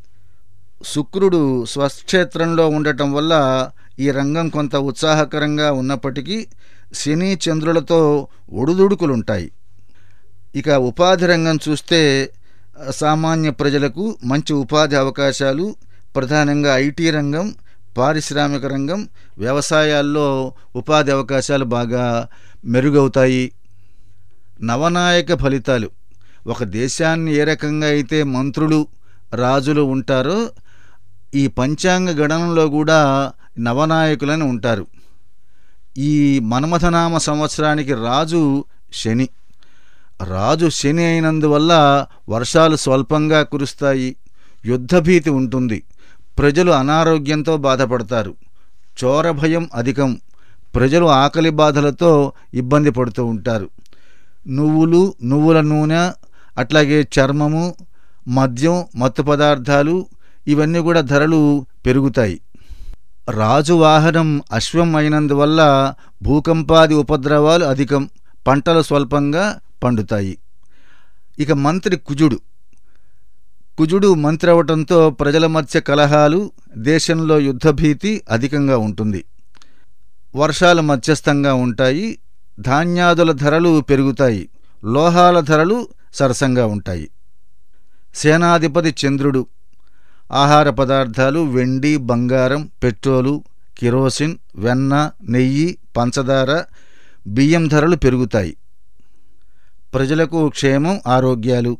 శుక్రుడు స్వక్షేత్రంలో ఉండటం వల్ల ఈ రంగం కొంత ఉత్సాహకరంగా ఉన్నప్పటికీ శని చంద్రులతో ఒడుదుడుకులుంటాయి. ఇక ఉపాధి రంగం చూస్తే సామాన్య ప్రజలకు మంచి ఉపాధి అవకాశాలు ప్రధానంగా ఐటీ రంగం పారిశ్రామిక రంగం వ్యవసాయాల్లో ఉపాధి అవకాశాలు బాగా మెరుగవుతాయి. నవనాయక ఫలితాలు. ఒక దేశాన్ని ఏ రకంగా అయితే మంత్రులు రాజులు ఉంటారో ఈ పంచాంగ గణనంలో కూడా నవనాయకులని ఉంటారు. ఈ మన్మథనామ సంవత్సరానికి రాజు శని. రాజు శని అయినందువల్ల వర్షాలు స్వల్పంగా కురుస్తాయి. యుద్ధభీతి ఉంటుంది. ప్రజలు అనారోగ్యంతో బాధపడతారు. చోర భయం అధికం. ప్రజలు ఆకలి బాధలతో ఇబ్బంది పడుతూ ఉంటారు. నువ్వులు నువ్వుల నూనె అట్లాగే చర్మము మద్యం మత్తు పదార్థాలు ఇవన్నీ కూడా ధరలు పెరుగుతాయి. రాజు వాహనం అశ్వం అయినందువల్ల భూకంపాది ఉపద్రవాలు అధికం. పంటలు స్వల్పంగా పండుతాయి. ఇక మంత్రి కుజుడు. కుజుడు మంత్రవటంతో ప్రజల మధ్య కలహాలు దేశంలో యుద్ధభీతి అధికంగా ఉంటుంది. వర్షాలు మధ్యస్థంగా ఉంటాయి ధాన్యాదుల ధరలు పెరుగుతాయి లోహాల ధరలు సరసంగా ఉంటాయి. సేనాధిపతి చంద్రుడు ఆహార పదార్థాలు వెండి బంగారం పెట్రోలు కిరోసిన్ వెన్న నెయ్యి పంచదార బియ్యం ధరలు పెరుగుతాయి. ప్రజలకు క్షేమం ఆరోగ్యాలు.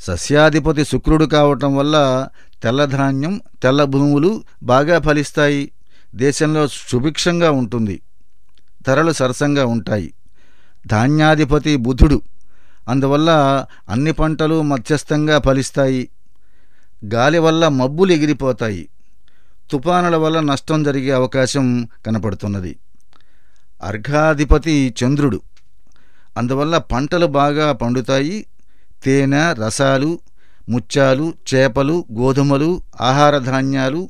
సస్యాధిపతి శుక్రుడు కావటం వల్ల తెల్లధాన్యం తెల్ల భూములు బాగా ఫలిస్తాయి. దేశంలో సుభిక్షంగా ఉంటుంది. ధరలు సరసంగా ఉంటాయి. ధాన్యాధిపతి బుధుడు. అందువల్ల అన్ని పంటలు మధ్యస్థంగా ఫలిస్తాయి. గాలి వల్ల మబ్బులు ఎగిరిపోతాయి. తుఫానుల వల్ల నష్టం జరిగే అవకాశం కనపడుతున్నది. అర్ఘాధిపతి చంద్రుడు. అందువల్ల పంటలు బాగా పండుతాయి. తేనె రసాలు ముత్యాలు చేపలు గోధుమలు ఆహార ధాన్యాలు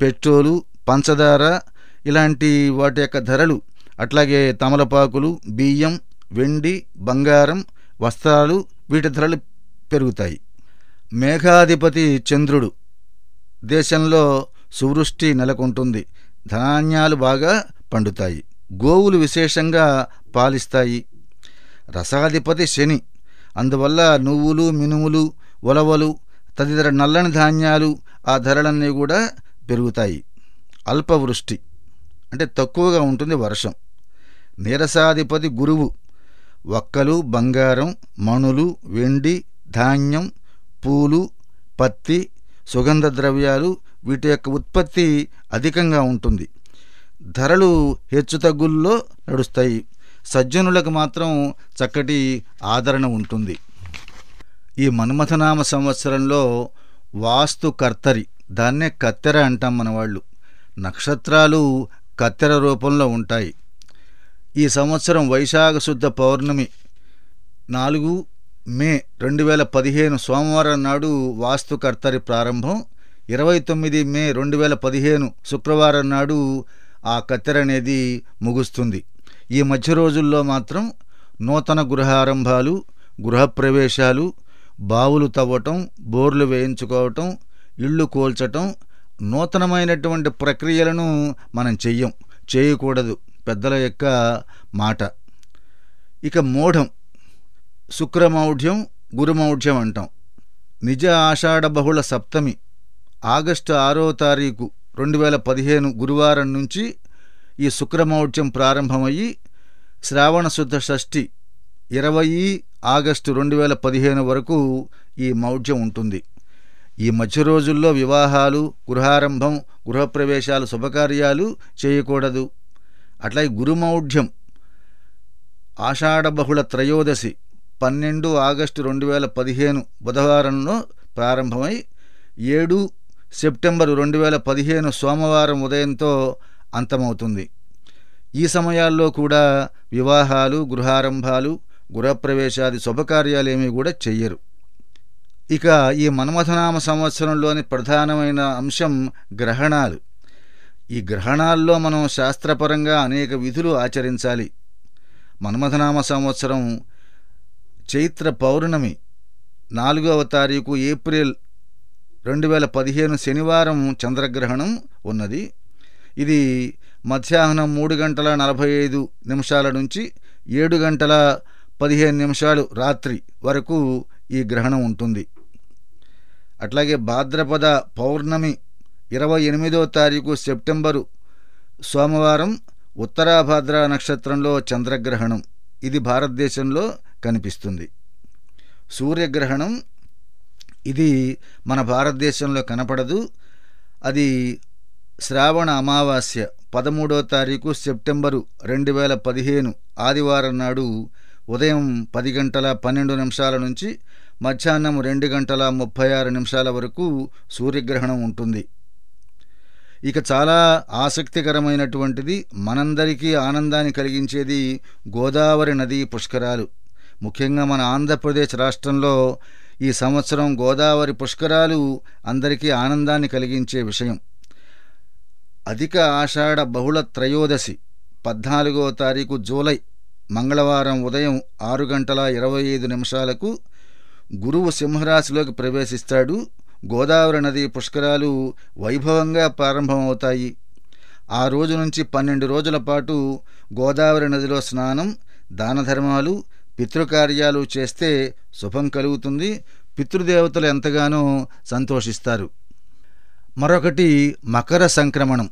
పెట్రోలు పంచదార ఇలాంటి వాటి యొక్క ధరలు. అట్లాగే తమలపాకులు బియ్యం వెండి బంగారం వస్త్రాలు వీటి ధరలు పెరుగుతాయి. మేఘాధిపతి చంద్రుడు దేశంలో సువృష్టి నెలకొంటుంది. ధాన్యాలు బాగా పండుతాయి. గోవులు విశేషంగా పాలిస్తాయి. రసాధిపతి శని అందువల్ల నువ్వులు మినుములు ఉలవలు తదితర నల్లని ధాన్యాలు ఆ ధరలన్నీ కూడా పెరుగుతాయి. అల్పవృష్టి అంటే తక్కువగా ఉంటుంది వర్షం. నీరసాధిపతి గురువు వక్కలు బంగారం మణులు వెండి ధాన్యం పూలు పత్తి సుగంధ ద్రవ్యాలు వీటి యొక్క ఉత్పత్తి అధికంగా ఉంటుంది. ధరలు హెచ్చుతగ్గుల్లో నడుస్తాయి. సజ్జనులకు మాత్రం చక్కటి ఆదరణ ఉంటుంది. ఈ మన్మథనామ సంవత్సరంలో వాస్తు కర్తరి దాన్నే కత్తెర అంటాం మన వాళ్ళు నక్షత్రాలు కత్తెర రూపంలో ఉంటాయి. ఈ సంవత్సరం వైశాఖ శుద్ధ పౌర్ణమి నాలుగు మే రెండు వేల పదిహేను సోమవారం నాడు వాస్తు కర్తరి ప్రారంభం. ఇరవై తొమ్మిది మే రెండు వేల పదిహేను శుక్రవారం నాడు ఆ కత్తెర అనేది ముగుస్తుంది. ఈ మధ్య రోజుల్లో మాత్రం నూతన గృహారంభాలు గృహప్రవేశాలు బావులు తవ్వటం బోర్లు వేయించుకోవటం ఇళ్ళు కూల్చటం నూతనమైనటువంటి ప్రక్రియలను మనం చెయ్యం చేయకూడదు. పెద్దల యొక్క మాట. ఇక మూఢం శుక్రమౌఢ్యం గురుమౌఢ్యం అంటాం. నిజ ఆషాఢ బహుళ సప్తమి ఆగస్టు ఆరో తారీఖు రెండు వేల పదిహేను గురువారం నుంచి ఈ శుక్రమౌఢ్యం ప్రారంభమయ్యి శ్రావణశుద్ధ షష్ఠి ఇరవై ఆగస్టు రెండు వేల పదిహేను వరకు ఈ మౌఢ్యం ఉంటుంది. ఈ మధ్య రోజుల్లో వివాహాలు గృహారంభం గృహప్రవేశాలు శుభకార్యాలు చేయకూడదు. అట్లాగే గురుమౌఢ్యం ఆషాఢ బహుళ త్రయోదశి పన్నెండు ఆగస్టు రెండు వేల పదిహేను బుధవారంలో ప్రారంభమై ఏడు సెప్టెంబరు రెండు వేల పదిహేను సోమవారం ఉదయంతో అంతమవుతుంది. ఈ సమయాల్లో కూడా వివాహాలు గృహారంభాలు గృహప్రవేశాది శుభకార్యాలేమీ కూడా చెయ్యరు. ఇక ఈ మన్మథనామ సంవత్సరంలోని ప్రధానమైన అంశం గ్రహణాలు. ఈ గ్రహణాల్లో మనం శాస్త్రపరంగా అనేక విధులు ఆచరించాలి. మన్మథనామ సంవత్సరం చైత్ర పౌర్ణమి నాలుగవ తారీఖు ఏప్రిల్ రెండు వేల పదిహేను శనివారం చంద్రగ్రహణం ఉన్నది. ఇది మధ్యాహ్నం మూడు గంటల నలభై ఐదు నిమిషాల నుంచి ఏడు గంటల పదిహేను నిమిషాలు రాత్రి వరకు ఈ గ్రహణం ఉంటుంది. అట్లాగే భాద్రపద పౌర్ణమి ఇరవై ఎనిమిదో తారీఖు సెప్టెంబరు సోమవారం ఉత్తరాభాద్ర నక్షత్రంలో చంద్రగ్రహణం. ఇది భారతదేశంలో కనిపిస్తుంది. సూర్యగ్రహణం ఇది మన భారతదేశంలో కనపడదు. అది శ్రావణ అమావాస్య పదమూడో తారీఖు సెప్టెంబరు రెండు వేల పదిహేను ఆదివారం నాడు ఉదయం పది గంటల పన్నెండు నిమిషాల నుంచి మధ్యాహ్నం రెండు గంటల ముప్పై ఆరు నిమిషాల వరకు సూర్యగ్రహణం ఉంటుంది. ఇక చాలా ఆసక్తికరమైనటువంటిది మనందరికీ ఆనందాన్ని కలిగించేది గోదావరి నదీ పుష్కరాలు. ముఖ్యంగా మన ఆంధ్రప్రదేశ్ రాష్ట్రంలో ఈ సంవత్సరం గోదావరి పుష్కరాలు అందరికీ ఆనందాన్ని కలిగించే విషయం. అధిక ఆషాఢ బహుళ త్రయోదశి పద్నాలుగో తారీఖు జూలై మంగళవారం ఉదయం ఆరు గంటల ఇరవై ఐదు నిమిషాలకు గురువు సింహరాశిలోకి ప్రవేశిస్తాడు. గోదావరి నది పుష్కరాలు వైభవంగా ప్రారంభమవుతాయి. ఆ రోజు నుంచి పన్నెండు రోజుల పాటు గోదావరి నదిలో స్నానం దాన ధర్మాలు పితృకార్యాలు చేస్తే శుభం కలుగుతుంది. పితృదేవతలు ఎంతగానో సంతోషిస్తారు. మరొకటి మకర సంక్రమణం.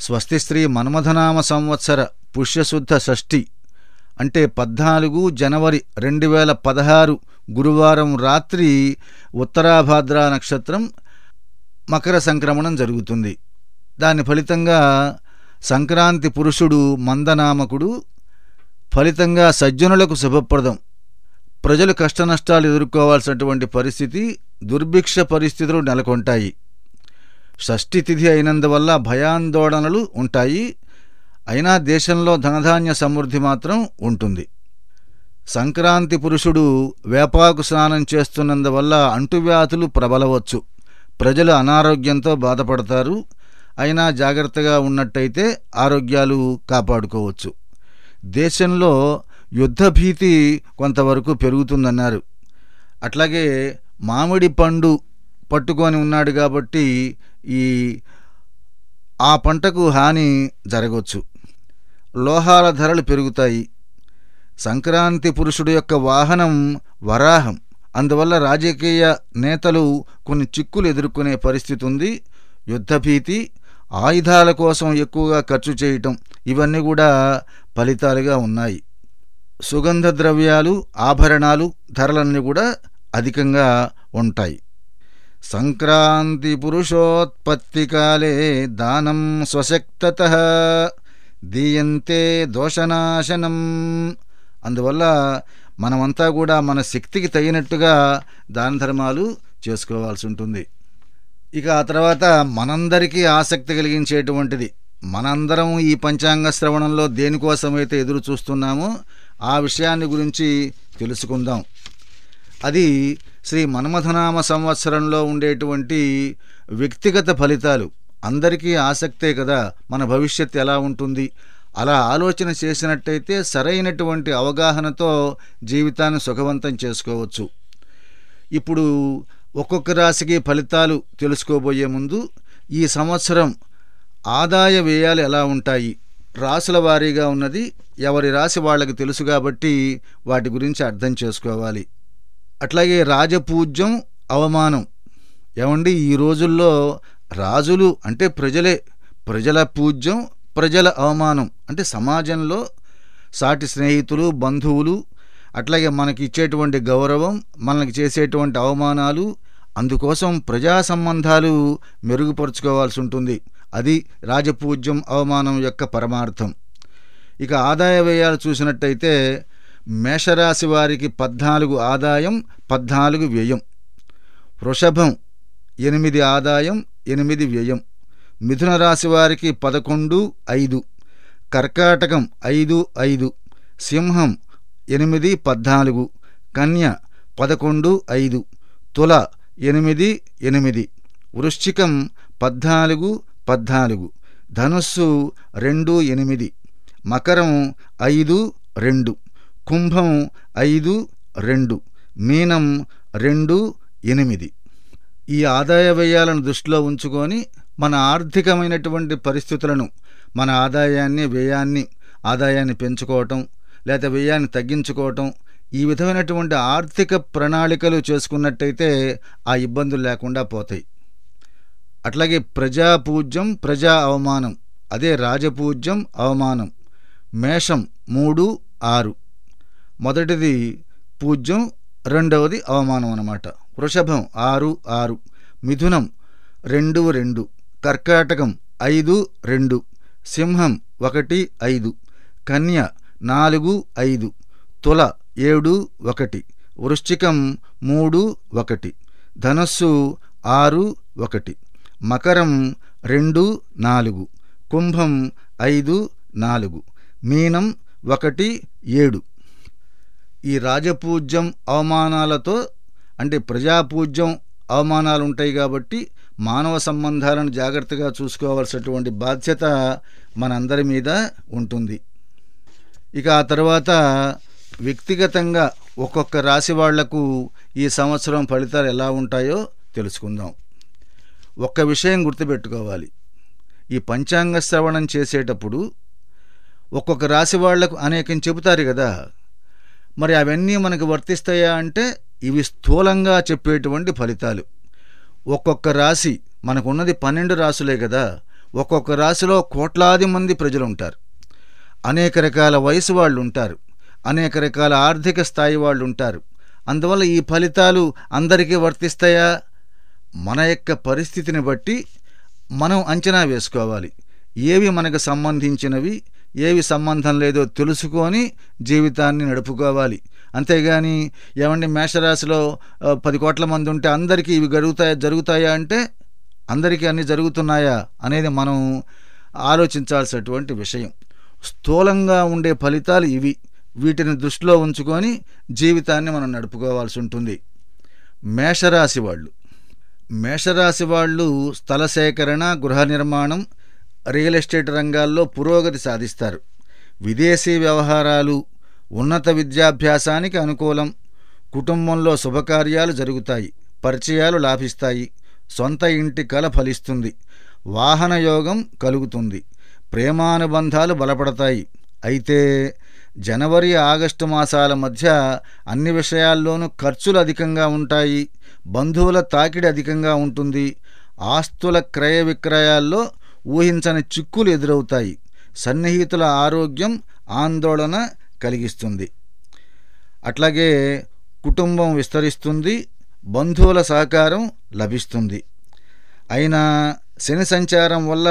స్వస్తి శ్రీ మన్మథనామ సంవత్సర పుష్యశుద్ధ షష్ఠి అంటే పద్నాలుగు జనవరి రెండు వేల పదహారు గురువారం రాత్రి ఉత్తరాభాద్ర నక్షత్రం మకర సంక్రమణం జరుగుతుంది. దాని ఫలితంగా సంక్రాంతి పురుషుడు మందనామకుడు ఫలితంగా సజ్జనులకు శుభప్రదం. ప్రజలు కష్టనష్టాలు ఎదుర్కోవాల్సినటువంటి పరిస్థితి దుర్భిక్ష పరిస్థితులు నెలకొంటాయి. షష్ఠి తిథి అయినందువల్ల భయాందోళనలు ఉంటాయి. అయినా దేశంలో ధనధాన్య సమృద్ధి మాత్రం ఉంటుంది. సంక్రాంతి పురుషుడు వేపాకు స్నానం చేస్తున్నందువల్ల అంటువ్యాధులు ప్రబలవచ్చు. ప్రజలు అనారోగ్యంతో బాధపడతారు. అయినా జాగ్రత్తగా ఉన్నట్టయితే ఆరోగ్యాలు కాపాడుకోవచ్చు. దేశంలో యుద్ధ భీతి కొంతవరకు పెరుగుతుందన్నారు. అట్లాగే మామిడి పండు పట్టుకొని ఉన్నాడు కాబట్టి ఈ ఆ పంటకు హాని జరగవచ్చు లోహాల ధరలు పెరుగుతాయి. సంక్రాంతి పురుషుడు యొక్క వాహనం వరాహం. అందువల్ల రాజకీయ నేతలు కొన్ని చిక్కులు ఎదుర్కొనే పరిస్థితి ఉంది. యుద్ధభీతి ఆయుధాల కోసం ఎక్కువగా ఖర్చు చేయటం ఇవన్నీ కూడా ఫలితాలుగా ఉన్నాయి. సుగంధ ద్రవ్యాలు ఆభరణాలు ధరలన్నీ కూడా అధికంగా ఉంటాయి. సంక్రాంతి పురుషోత్పత్తి కాలే దానం స్వశక్తత. దీయంతే దోషనాశనం. అందువల్ల మనమంతా కూడా మన శక్తికి తగినట్టుగా దాన ధర్మాలు చేసుకోవాల్సి ఉంటుంది. ఇక ఆ తర్వాత మనందరికీ ఆసక్తి కలిగించేటువంటిది. మనందరం ఈ పంచాంగ శ్రవణంలో దేనికోసమైతే ఎదురు చూస్తున్నామో ఆ విషయాన్ని గురించి తెలుసుకుందాం. అది శ్రీ మన్మథనామ సంవత్సరంలో ఉండేటువంటి వ్యక్తిగత ఫలితాలు. అందరికీ ఆసక్తే కదా మన భవిష్యత్ ఎలా ఉంటుంది? అలా ఆలోచన చేసినట్టయితే సరైనటువంటి అవగాహనతో జీవితాన్ని సుఖవంతం చేసుకోవచ్చు. ఇప్పుడు ఒక్కొక్క రాశికి ఫలితాలు తెలుసుకోబోయే ముందు ఈ సంవత్సరం ఆదాయ వ్యయాలు ఎలా ఉంటాయి? రాసుల వారీగా ఉన్నది ఎవరి రాశి వాళ్ళకి తెలుసు కాబట్టి వాటి గురించి అర్థం చేసుకోవాలి. అట్లాగే రాజపూజ్యం అవమానం. ఏమండి? ఈ రోజుల్లో రాజులు అంటే ప్రజలే. ప్రజల పూజ్యం ప్రజల అవమానం. అంటే సమాజంలో సాటి స్నేహితులు బంధువులు అట్లాగే మనకి ఇచ్చేటువంటి గౌరవం మనకి చేసేటువంటి అవమానాలు అందుకోసం ప్రజా సంబంధాలు మెరుగుపరుచుకోవాల్సి ఉంటుంది అది రాజపూజ్యం అవమానం యొక్క పరమార్థం. ఇక ఆదాయ వ్యయాలు చూసినట్టయితే మేషరాశి వారికి పద్నాలుగు ఆదాయం పద్నాలుగు వ్యయం. వృషభం ఎనిమిది ఆదాయం ఎనిమిది వ్యయం. మిథున రాశి వారికి పదకొండు ఐదు. కర్కాటకం ఐదు ఐదు. సింహం ఎనిమిది పద్నాలుగు. కన్య పదకొండు ఐదు. తుల ఎనిమిది ఎనిమిది. వృశ్చికం పద్నాలుగు పద్నాలుగు. ధనుస్సు రెండు ఎనిమిది. మకరం ఐదు రెండు. కుంభం ఐదు రెండు మీనం రెండు ఎనిమిది. ఈ ఆదాయ వ్యయాలను దృష్టిలో ఉంచుకొని మన ఆర్థికమైనటువంటి పరిస్థితులను మన ఆదాయాన్ని వ్యయాన్ని ఆదాయాన్ని పెంచుకోవటం లేదా వ్యయాన్ని తగ్గించుకోవటం ఈ విధమైనటువంటి ఆర్థిక ప్రణాళికలు చేసుకున్నట్టయితే ఆ ఇబ్బందులు లేకుండా పోతాయి. అట్లాగే ప్రజాపూజ్యం ప్రజా అవమానం అదే రాజపూజ్యం అవమానం మేషం మూడు ఆరు. మొదటిది పూజ్యం రెండవది అవమానం అన్నమాట. వృషభం ఆరు ఆరు. మిథునం రెండు రెండు. కర్కాటకం ఐదు రెండు. సింహం ఒకటి ఐదు. కన్య నాలుగు ఐదు. తుల ఏడు ఒకటి. వృశ్చికం మూడు ఒకటి. ధనస్సు ఆరు ఒకటి. మకరం రెండు నాలుగు. కుంభం ఐదు నాలుగు. మీనం ఒకటి ఏడు. ఈ రాజపూజ్యం అవమానాలతో అంటే ప్రజాపూజ్యం అవమానాలు ఉంటాయి కాబట్టి మానవ సంబంధాలను జాగ్రత్తగా చూసుకోవాల్సినటువంటి బాధ్యత మనందరి మీద ఉంటుంది. ఇక ఆ తర్వాత వ్యక్తిగతంగా ఒక్కొక్క రాశి వాళ్ళకు ఈ సంవత్సరం ఫలితాలు ఎలా ఉంటాయో తెలుసుకుందాం. ఒక్క విషయం గుర్తుపెట్టుకోవాలి. ఈ పంచాంగ శ్రవణం చేసేటప్పుడు ఒక్కొక్క రాశి వాళ్ళకు అనేకం చెబుతారు కదా మరి అవన్నీ మనకు వర్తిస్తాయా అంటే ఇవి స్థూలంగా చెప్పేటువంటి ఫలితాలు. ఒక్కొక్క రాశి మనకున్నది పన్నెండు రాసులే కదా ఒక్కొక్క రాశిలో కోట్లాది మంది ప్రజలు ఉంటారు అనేక రకాల వయసు వాళ్ళు ఉంటారు అనేక రకాల ఆర్థిక స్థాయి వాళ్ళు ఉంటారు అందువల్ల ఈ ఫలితాలు అందరికీ వర్తిస్తాయా? మన యొక్క పరిస్థితిని బట్టి మనం అంచనా వేసుకోవాలి. ఏవి మనకు సంబంధించినవి? ఏవి సంబంధం లేదో తెలుసుకొని జీవితాన్ని నడుపుకోవాలి. అంతేగాని ఏమండి మేషరాశిలో పది కోట్ల మంది ఉంటే అందరికీ ఇవి జరుగుతాయా జరుగుతాయా అంటే అందరికీ అన్నీ జరుగుతున్నాయా అనేది మనం ఆలోచించాల్సినటువంటి విషయం. స్థూలంగా ఉండే ఫలితాలు ఇవి. వీటిని దృష్టిలో ఉంచుకొని జీవితాన్ని మనం నడుపుకోవాల్సి ఉంటుంది. మేషరాశి వాళ్ళు. మేషరాశి వాళ్ళు స్థల సేకరణ గృహ నిర్మాణం రియల్ ఎస్టేట్ రంగాల్లో పురోగతి సాధిస్తారు. విదేశీ వ్యవహారాలు ఉన్నత విద్యాభ్యాసానికి అనుకూలం కుటుంబంలో శుభకార్యాలు జరుగుతాయి పరిచయాలు లాభిస్తాయి సొంత ఇంటి కల ఫలిస్తుంది వాహన యోగం కలుగుతుంది ప్రేమానుబంధాలు బలపడతాయి. అయితే జనవరి ఆగస్టు మాసాల మధ్య అన్ని విషయాల్లోనూ ఖర్చులు అధికంగా ఉంటాయి బంధువుల తాకిడి అధికంగా ఉంటుంది ఆస్తుల క్రయ విక్రయాల్లో ఊహించని చిక్కులు ఎదురవుతాయి. సన్నిహితుల ఆరోగ్యం ఆందోళన కలిగిస్తుంది. అట్లాగే కుటుంబం విస్తరిస్తుంది బంధువుల సహకారం లభిస్తుంది. అయినా శని సంచారం వల్ల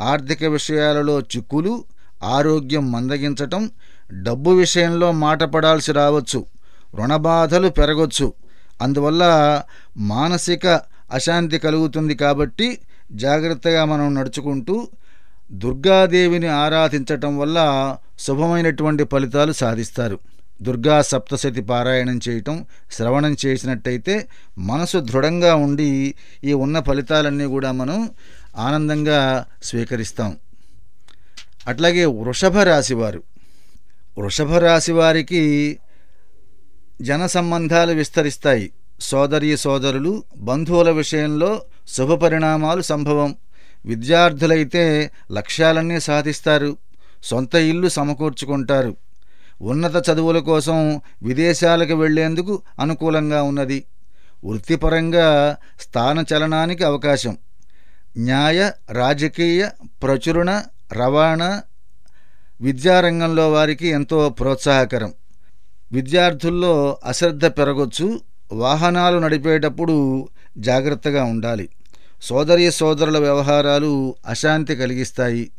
ఆర్థిక విషయాలలో చిక్కులు ఆరోగ్యం మందగించటం డబ్బు విషయంలో మాట పడాల్సి రావచ్చు రుణబాధలు పెరగొచ్చు. అందువల్ల మానసిక అశాంతి కలుగుతుంది కాబట్టి జాగ్రత్తగా మనం నడుచుకుంటూ దుర్గాదేవిని ఆరాధించటం వల్ల శుభమైనటువంటి ఫలితాలు సాధిస్తారు. దుర్గా సప్తశతి పారాయణం చేయటం శ్రవణం చేసినట్టయితే మనసు దృఢంగా ఉండి ఈ ఉన్న ఫలితాలన్నీ కూడా మనం ఆనందంగా స్వీకరిస్తాం. అట్లాగే వృషభ రాశివారు. వృషభ రాశి వారికి జన సంబంధాలు విస్తరిస్తాయి. సోదరి సోదరులు బంధువుల విషయంలో శుభ పరిణామాలు సంభవం. విద్యార్థులైతే లక్ష్యాలన్నీ సాధిస్తారు సొంత ఇల్లు సమకూర్చుకుంటారు. ఉన్నత చదువుల కోసం విదేశాలకు వెళ్ళేందుకు అనుకూలంగా ఉన్నది. వృత్తిపరంగా స్థానచలనానికి అవకాశం. న్యాయ రాజకీయ ప్రచురణ రవాణా విద్యారంగంలో వారికి ఎంతో ప్రోత్సాహకరం. విద్యార్థుల్లో అశ్రద్ధ పెరగొచ్చు వాహనాలు నడిపేటప్పుడు జాగ్రత్తగా ఉండాలి. సోదరి సోదరుల వ్యవహారాలు అశాంతి కలిగిస్తాయి.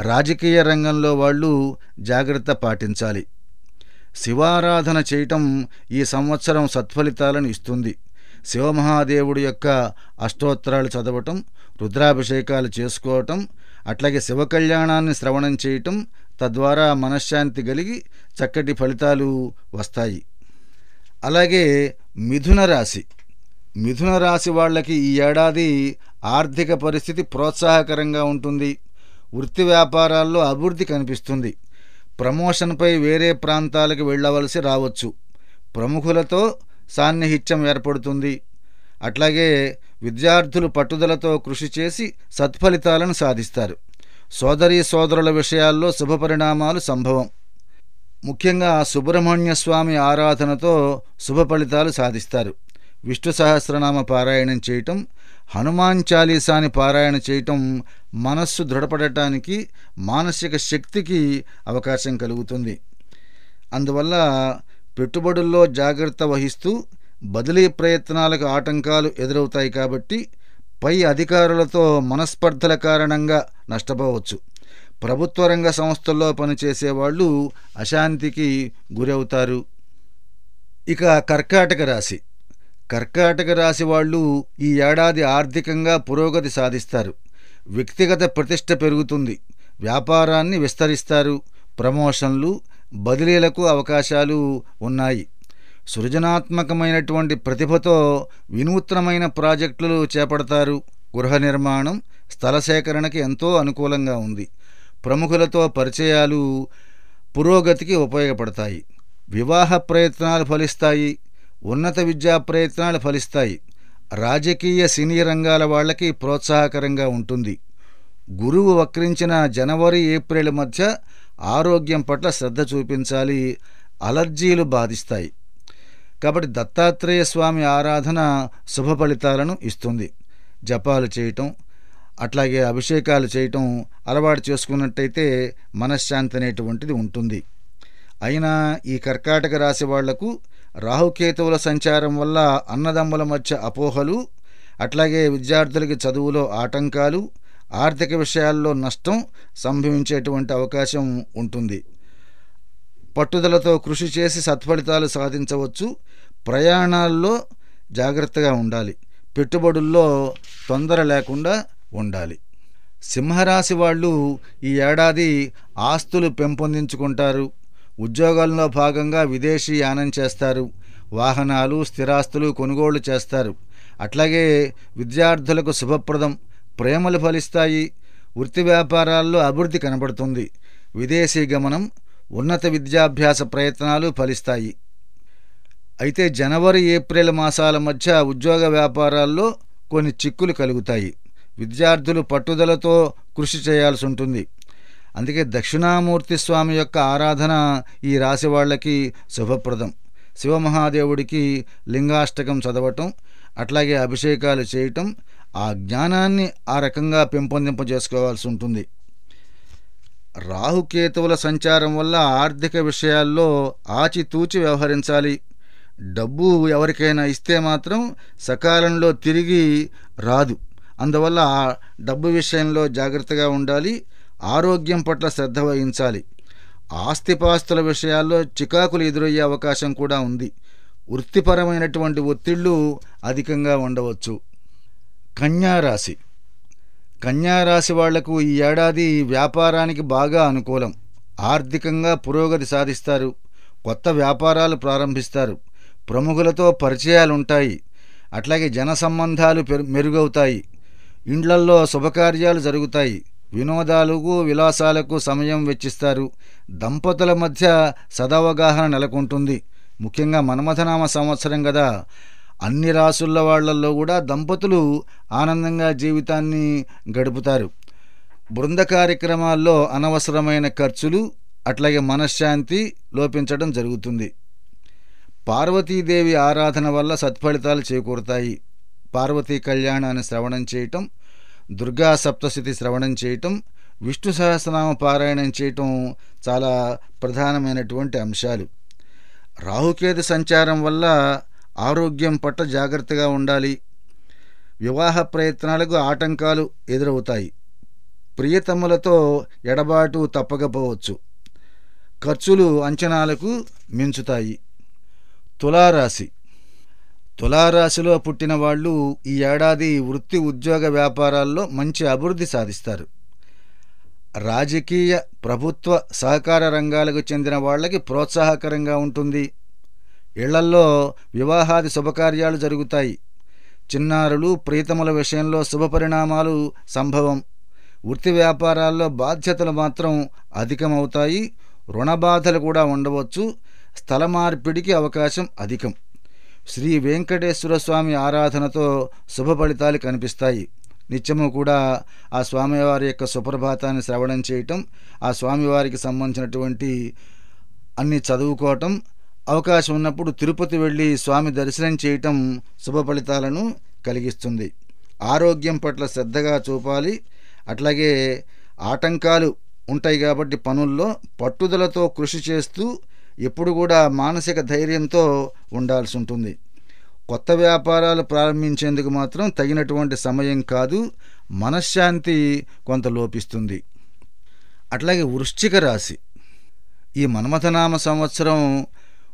రాజకీయ రంగంలో వాళ్ళు జాగ్రత్త పాటించాలి. శివారాధన చేయటం ఈ సంవత్సరం సత్ఫలితాలను ఇస్తుంది. శివమహాదేవుడి యొక్క అష్టోత్తరాలు చదవటం రుద్రాభిషేకాలు చేసుకోవటం అట్లాగే శివ కళ్యాణాన్ని శ్రవణం చేయటం తద్వారా మనశ్శాంతి కలిగి చక్కటి ఫలితాలు వస్తాయి. అలాగే మిథున రాశి. మిథున రాశి వాళ్ళకి ఈ ఏడాది ఆర్థిక పరిస్థితి ప్రోత్సాహకరంగా ఉంటుంది. వృత్తి వ్యాపారాల్లో అభివృద్ధి కనిపిస్తుంది. ప్రమోషన్పై వేరే ప్రాంతాలకు వెళ్ళవలసి రావచ్చు. ప్రముఖులతో సాన్నిహిత్యం ఏర్పడుతుంది. అట్లాగే విద్యార్థులు పట్టుదలతో కృషి చేసి సత్ఫలితాలను సాధిస్తారు. సోదరీ సోదరుల విషయాల్లో శుభ పరిణామాలు సంభవం. ముఖ్యంగా సుబ్రహ్మణ్య స్వామి ఆరాధనతో శుభ ఫలితాలు సాధిస్తారు. విష్ణు సహస్రనామ పారాయణం చేయటం హనుమాన్ చాలీసాని పారాయణ చేయటం మనస్సు దృఢపడటానికి మానసిక శక్తికి అవకాశం కలుగుతుంది. అందువల్ల పెట్టుబడుల్లో జాగ్రత్త వహిస్తూ బదిలీ ప్రయత్నాలకు ఆటంకాలు ఎదురవుతాయి కాబట్టి పై అధికారులతో మనస్పర్ధల కారణంగా నష్టపోవచ్చు. ప్రభుత్వ రంగ సంస్థల్లో పనిచేసే వాళ్ళు అశాంతికి గురవుతారు. ఇక కర్కాటక రాశి. కర్కాటక రాశి వాళ్ళు ఈ ఏడాది ఆర్థికంగా పురోగతి సాధిస్తారు. వ్యక్తిగత ప్రతిష్ట పెరుగుతుంది. వ్యాపారాన్ని విస్తరిస్తారు. ప్రమోషన్లు బదిలీలకు అవకాశాలు ఉన్నాయి. సృజనాత్మకమైనటువంటి ప్రతిభతో వినూత్నమైన ప్రాజెక్టులు చేపడతారు. గృహ నిర్మాణం స్థల సేకరణకి ఎంతో అనుకూలంగా ఉంది. ప్రముఖులతో పరిచయాలు పురోగతికి ఉపయోగపడతాయి. వివాహ ప్రయత్నాలు ఫలిస్తాయి. ఉన్నత విద్యా ప్రయత్నాలు ఫలిస్తాయి. రాజకీయ సినీ రంగాల వాళ్ళకి ప్రోత్సాహకరంగా ఉంటుంది. గురువు వక్రించిన జనవరి ఏప్రిల్ మధ్య ఆరోగ్యం పట్ల శ్రద్ధ చూపించాలి. అలర్జీలు బాధిస్తాయి. కాబట్టి దత్తాత్రేయ స్వామి ఆరాధన శుభ ఫలితాలను ఇస్తుంది. జపాలు చేయటం అట్లాగే అభిషేకాలు చేయటం అలవాటు చేసుకున్నట్టయితే మనశ్శాంతి అనేటువంటిది ఉంటుంది. అయినా ఈ కర్కాటక రాశి వాళ్ళకు రాహుకేతువుల సంచారం వల్ల అన్నదమ్ముల మధ్య అపోహలు అట్లాగే విద్యార్థులకి చదువులో ఆటంకాలు ఆర్థిక విషయాల్లో నష్టం సంభవించేటువంటి అవకాశం ఉంటుంది. పట్టుదలతో కృషి చేసి సత్ఫలితాలు సాధించవచ్చు. ప్రయాణాల్లో జాగ్రత్తగా ఉండాలి. పెట్టుబడుల్లో తొందర లేకుండా ఉండాలి. సింహరాశి వాళ్ళు ఈ ఏడాది ఆస్తులు పెంపొందించుకుంటారు. ఉద్యోగాల్లో భాగంగా విదేశీ యానం చేస్తారు. వాహనాలు స్థిరాస్తులు కొనుగోళ్ళు చేస్తారు. అట్లాగే విద్యార్థులకు శుభప్రదం ప్రేమలు ఫలిస్తాయి. వృత్తి వ్యాపారాల్లో అభివృద్ధి కనబడుతుంది. విదేశీ గమనం ఉన్నత విద్యాభ్యాస ప్రయత్నాలు ఫలిస్తాయి. అయితే జనవరి ఏప్రిల్ మాసాల మధ్య ఉద్యోగ వ్యాపారాల్లో కొన్ని చిక్కులు కలుగుతాయి. విద్యార్థులు పట్టుదలతో కృషి చేయాల్సి ఉంటుంది. అందుకే దక్షిణామూర్తి స్వామి యొక్క ఆరాధన ఈ రాశి వాళ్ళకి శుభప్రదం. శివమహాదేవుడికి లింగాష్టకం చదవటం అట్లాగే అభిషేకాలు చేయటం ఆ జ్ఞానాన్ని ఆ రకంగా పెంపొందింపజేసుకోవాల్సి ఉంటుంది. రాహుకేతువుల సంచారం వల్ల ఆర్థిక విషయాల్లో ఆచితూచి వ్యవహరించాలి. డబ్బు ఎవరికైనా ఇస్తే మాత్రం సకాలంలో తిరిగి రాదు. అందువల్ల ఆ డబ్బు విషయంలో జాగ్రత్తగా ఉండాలి ఆరోగ్యం పట్ల శ్రద్ధ వహించాలి. ఆస్తిపాస్తుల విషయాల్లో చికాకులు ఎదురయ్యే అవకాశం కూడా ఉంది. వృత్తిపరమైనటువంటి ఒత్తిళ్ళు అధికంగా ఉండవచ్చు. కన్యారాశి కన్యారాశి వాళ్ళకు ఈ ఏడాది వ్యాపారానికి బాగా అనుకూలం. ఆర్థికంగా పురోగతి సాధిస్తారు. కొత్త వ్యాపారాలు ప్రారంభిస్తారు. ప్రముఖులతో పరిచయాలుంటాయి. అట్లాగే జన సంబంధాలు మెరుగవుతాయి. ఇండ్లల్లో శుభకార్యాలు జరుగుతాయి. వినోదాలకు విలాసాలకు సమయం వెచ్చిస్తారు. దంపతుల మధ్య సదవగాహన నెలకొంటుంది. ముఖ్యంగా మన్మథనామ సంవత్సరం కదా అన్ని రాసుల వాళ్ళల్లో కూడా దంపతులు ఆనందంగా జీవితాన్ని గడుపుతారు. బృంద కార్యక్రమాల్లో అనవసరమైన ఖర్చులు అట్లాగే మనశ్శాంతి లోపించడం జరుగుతుంది. పార్వతీదేవి ఆరాధన వల్ల సత్ఫలితాలు చేకూరుతాయి. పార్వతీ కళ్యాణాన్ని శ్రవణం చేయటం దుర్గా సప్తశతి శ్రవణం చేయటం విష్ణు సహస్రనామ పారాయణం చేయటం చాలా ప్రధానమైనటువంటి అంశాలు. రాహుకేతు సంచారం వల్ల ఆరోగ్యం పట్ల జాగ్రత్తగా ఉండాలి. వివాహ ప్రయత్నాలకు ఆటంకాలు ఎదురవుతాయి. ప్రియతమ్ములతో ఎడబాటు తప్పకపోవచ్చు. ఖర్చులు అంచనాలకు మించుతాయి. తులారాశి తులారాశిలో పుట్టిన వాళ్ళు ఈ ఏడాది వృత్తి ఉద్యోగ వ్యాపారాల్లో మంచి అభివృద్ధి సాధిస్తారు. రాజకీయ ప్రభుత్వ సహకార రంగాలకు చెందిన వాళ్ళకి ప్రోత్సాహకరంగా ఉంటుంది. ఇళ్ళల్లో వివాహాది శుభకార్యాలు జరుగుతాయి. చిన్నారులు ప్రీతముల విషయంలో శుభపరిణామాలు సంభవం. వృత్తి వ్యాపారాల్లో బాధ్యతలు మాత్రం అధికమవుతాయి. రుణబాధలు కూడా ఉండవచ్చు. స్థల మార్పిడికి అవకాశం అధికం. శ్రీ వెంకటేశ్వర స్వామి ఆరాధనతో శుభ ఫలితాలు కనిపిస్తాయి. నిత్యము కూడా ఆ స్వామివారి యొక్క సుప్రభాతాన్ని శ్రవణం చేయటం ఆ స్వామివారికి సంబంధించినటువంటి అన్ని చదువుకోవటం అవకాశం ఉన్నప్పుడు తిరుపతి వెళ్ళి స్వామి దర్శనం చేయటం శుభ ఫలితాలను కలిగిస్తుంది. ఆరోగ్యం పట్ల శ్రద్ధగా చూపాలి. అట్లాగే ఆటంకాలు ఉంటాయి కాబట్టి పనుల్లో పట్టుదలతో కృషి చేస్తూ ఎప్పుడు కూడా మానసిక ధైర్యంతో ఉండాల్సి ఉంటుంది. కొత్త వ్యాపారాలు ప్రారంభించేందుకు మాత్రం తగినటువంటి సమయం కాదు మనశ్శాంతి కొంత లోపిస్తుంది. అట్లాగే వృశ్చిక రాశి. ఈ మన్మథనామ సంవత్సరం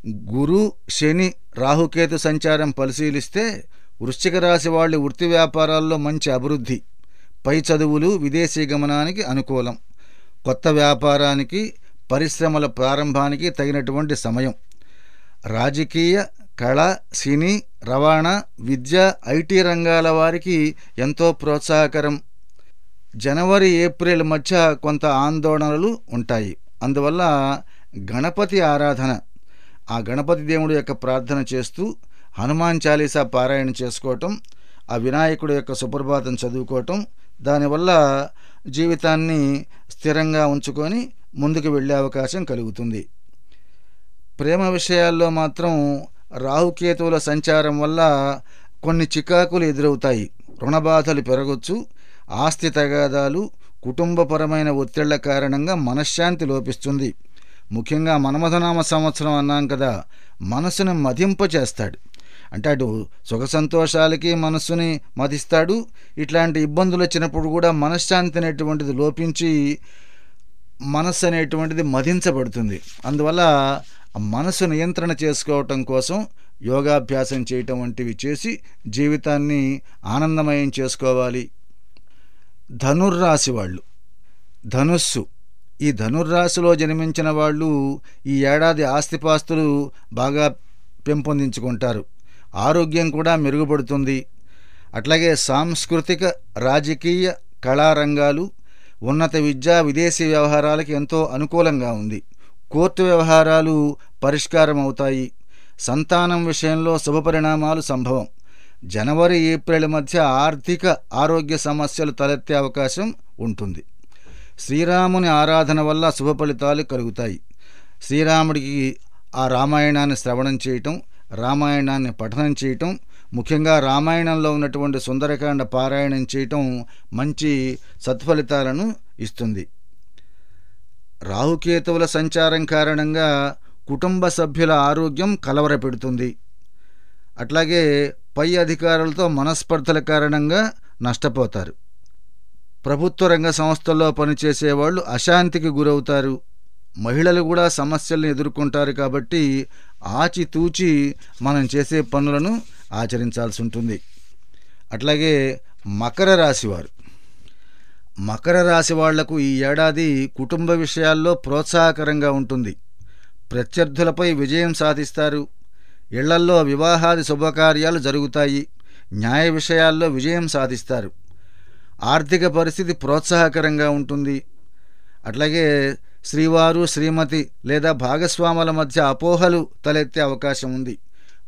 గురు శని రాహుకేతు సంచారం పరిశీలిస్తే వృశ్చిక రాశి వాళ్ళ వృత్తి వ్యాపారాల్లో మంచి అభివృద్ధి. పై చదువులు విదేశీ గమనానికి అనుకూలం. కొత్త వ్యాపారానికి పరిశ్రమల ప్రారంభానికి తగినటువంటి సమయం. రాజకీయ కళ సినీ రవాణా విద్య ఐటీ రంగాల వారికి ఎంతో ప్రోత్సాహకరం. జనవరి ఏప్రిల్ మధ్య కొంత ఆందోళనలు ఉంటాయి. అందువల్ల గణపతి ఆరాధన ఆ గణపతి దేవుడి యొక్క ప్రార్థన చేస్తూ హనుమాన్ చాలీసా పారాయణ చేసుకోవటం ఆ వినాయకుడి యొక్క సుప్రభాతం చదువుకోవటం దానివల్ల జీవితాన్ని స్థిరంగా ఉంచుకొని ముందుకు వెళ్ళే అవకాశం కలుగుతుంది. ప్రేమ విషయాల్లో మాత్రం రాహుకేతువుల సంచారం వల్ల కొన్ని చికాకులు ఎదురవుతాయి. రుణబాధలు పెరగొచ్చు ఆస్తి తగాదాలు కుటుంబపరమైన ఒత్తిళ్ళ కారణంగా మనశ్శాంతి లోపిస్తుంది. ముఖ్యంగా మన్మథనామ సంవత్సరం అన్నాం కదా మనసును మదింపచేస్తాడు అంటే అటు సుఖ సంతోషాలకి మనస్సుని మదిస్తాడు ఇట్లాంటి ఇబ్బందులు వచ్చినప్పుడు కూడా మనశ్శాంతి అనేటువంటిది లోపించి మనస్సు అనేటువంటిది మదించబడుతుంది అందువల్ల మనసు నియంత్రణ చేసుకోవటం కోసం యోగాభ్యాసం చేయటం వంటివి చేసి జీవితాన్ని ఆనందమయం చేసుకోవాలి. ధనుర్రాశి వాళ్ళు. ధనుస్సు. ఈ ధనుర్రాశిలో జన్మించిన వాళ్ళు ఈ ఏడాది ఆస్తిపాస్తులు బాగా పెంపొందించుకుంటారు. ఆరోగ్యం కూడా మెరుగుపడుతుంది. అట్లాగే సాంస్కృతిక రాజకీయ కళారంగాలు ఉన్నత విద్య విదేశీ వ్యవహారాలకు ఎంతో అనుకూలంగా ఉంది. కోర్టు వ్యవహారాలు పరిష్కారం అవుతాయి సంతానం విషయంలో శుభపరిణామాలు సంభవం. జనవరి ఏప్రిల్ మధ్య ఆర్థిక ఆరోగ్య సమస్యలు తలెత్తే అవకాశం ఉంటుంది. శ్రీరాముని ఆరాధన వల్ల శుభ ఫలితాలు కలుగుతాయి. శ్రీరాముడికి ఆ రామాయణాన్ని శ్రవణం చేయటం రామాయణాన్ని పఠనం చేయటం ముఖ్యంగా రామాయణంలో ఉన్నటువంటి సుందరకాండ పారాయణం చేయటం మంచి సత్ఫలితాలను ఇస్తుంది. రాహుకేతువుల సంచారం కారణంగా కుటుంబ సభ్యుల ఆరోగ్యం కలవరపెడుతుంది. అట్లాగే పై అధికారులతో మనస్పర్ధల కారణంగా నష్టపోతారు. ప్రభుత్వ రంగ సంస్థల్లో పనిచేసే వాళ్ళు అశాంతికి గురవుతారు. మహిళలు కూడా సమస్యలను ఎదుర్కొంటారు కాబట్టి ఆచితూచి మనం చేసే పనులను ఆచరించాల్సి ఉంటుంది. అట్లాగే మకర రాశివారు మకర రాశి వాళ్ళకు ఈ ఏడాది కుటుంబ విషయాల్లో ప్రోత్సాహకరంగా ఉంటుంది. ప్రత్యర్థులపై విజయం సాధిస్తారు. ఇళ్ళల్లో వివాహాది శుభకార్యాలు జరుగుతాయి. న్యాయ విషయాల్లో విజయం సాధిస్తారు. ఆర్థిక పరిస్థితి ప్రోత్సాహకరంగా ఉంటుంది. అట్లాగే శ్రీవారు శ్రీమతి లేదా భాగస్వాముల మధ్య అపోహలు తలెత్తే అవకాశం ఉంది.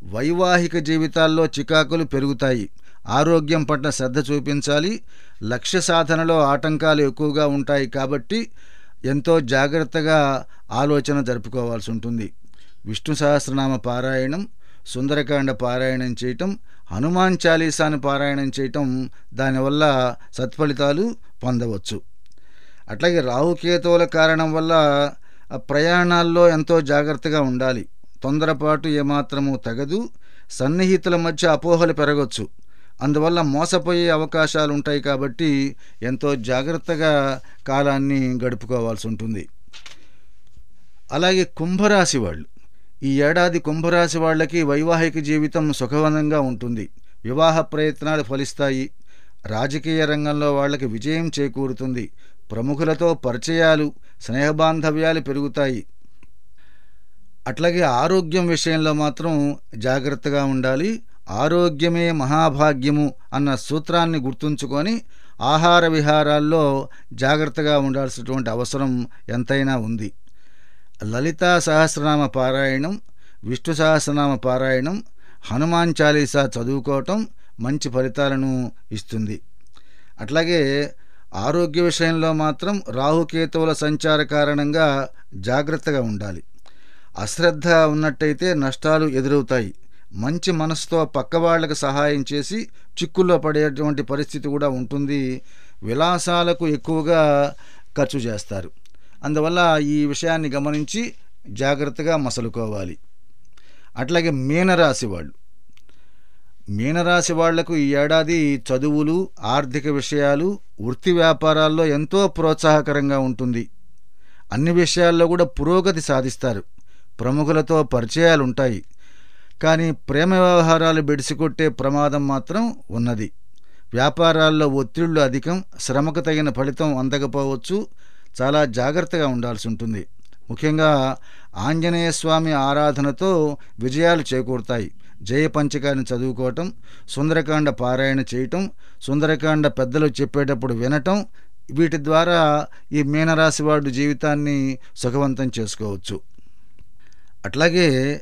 వైవాహిక జీవితాల్లో చికాకులు పెరుగుతాయి. ఆరోగ్యం పట్ల శ్రద్ధ చూపించాలి. లక్ష్య సాధనలో ఆటంకాలు ఎక్కువగా ఉంటాయి కాబట్టి ఎంతో జాగ్రత్తగా ఆలోచన జరుపుకోవాల్సి ఉంటుంది. విష్ణు సహస్రనామ పారాయణం సుందరకాండ పారాయణం చేయటం హనుమాన్ చాలీసాను పారాయణం చేయటం దానివల్ల సత్ఫలితాలు పొందవచ్చు. అట్లాగే రాహుకేతువుల కారణం వల్ల ప్రయాణాల్లో ఎంతో జాగ్రత్తగా ఉండాలి. తొందరపాటు ఏమాత్రమూ తగదు సన్నిహితుల మధ్య అపోహలు పెరగవచ్చు అందువల్ల మోసపోయే అవకాశాలు ఉంటాయి కాబట్టి ఎంతో జాగ్రత్తగా కాలాన్ని గడుపుకోవాల్సి ఉంటుంది. అలాగే కుంభరాశి వాళ్ళు. ఈ ఏడాది కుంభరాశి వాళ్ళకి వైవాహిక జీవితం సుఖవంతంగా ఉంటుంది. వివాహ ప్రయత్నాలు ఫలిస్తాయి. రాజకీయ రంగంలో వాళ్ళకి విజయం చేకూరుతుంది. ప్రముఖులతో పరిచయాలు స్నేహబాంధవ్యాలు పెరుగుతాయి. అట్లాగే ఆరోగ్యం విషయంలో మాత్రం జాగ్రత్తగా ఉండాలి. ఆరోగ్యమే మహాభాగ్యము అన్న సూత్రాన్ని గుర్తుంచుకొని ఆహార విహారాల్లో జాగ్రత్తగా ఉండాల్సినటువంటి అవసరం ఎంతైనా ఉంది. లలితా సహస్రనామ పారాయణం విష్ణు సహస్రనామ పారాయణం హనుమాన్ చాలీసా చదువుకోవటం మంచి ఫలితాలను ఇస్తుంది. అట్లాగే ఆరోగ్య విషయంలో మాత్రం రాహుకేతువుల సంచార కారణంగా జాగ్రత్తగా ఉండాలి. అశ్రద్ధ ఉన్నట్టయితే నష్టాలు ఎదురవుతాయి. మంచి మనసుతో పక్కవాళ్ళకు సహాయం చేసి చిక్కుల్లో పడేటువంటి పరిస్థితి కూడా ఉంటుంది. విలాసాలకు ఎక్కువగా ఖర్చు చేస్తారు. అందువల్ల ఈ విషయాన్ని గమనించి జాగ్రత్తగా మసలుకోవాలి. అట్లాగే మీనరాశి వాళ్ళు. మీనరాశి వాళ్ళకు ఈ ఏడాది చదువులు ఆర్థిక విషయాలు వృత్తి వ్యాపారాల్లో ఎంతో ప్రోత్సాహకరంగా ఉంటుంది. అన్ని విషయాల్లో కూడా పురోగతి సాధిస్తారు. ప్రముఖులతో పరిచయాలు ఉంటాయి కానీ ప్రేమ వ్యవహారాలు బెడిసికొట్టే ప్రమాదం మాత్రం ఉన్నది. వ్యాపారాల్లో ఒత్తిళ్ళు అధికం శ్రమకు తగిన ఫలితం అందకపోవచ్చు చాలా జాగ్రత్తగా ఉండాల్సి ఉంటుంది ముఖ్యంగా ఆంజనేయ స్వామి ఆరాధనతో విజయాలు చేకూరుతాయి. జయ పంచకాన్ని చదువుకోవటం సుందరకాండ పారాయణ చేయటం సుందరకాండ పెద్దలు చెప్పేటప్పుడు వినటం వీటి ద్వారా ఈ మీనరాశి వాడు జీవితాన్ని సుఖవంతం చేసుకోవచ్చు. అట్లాగే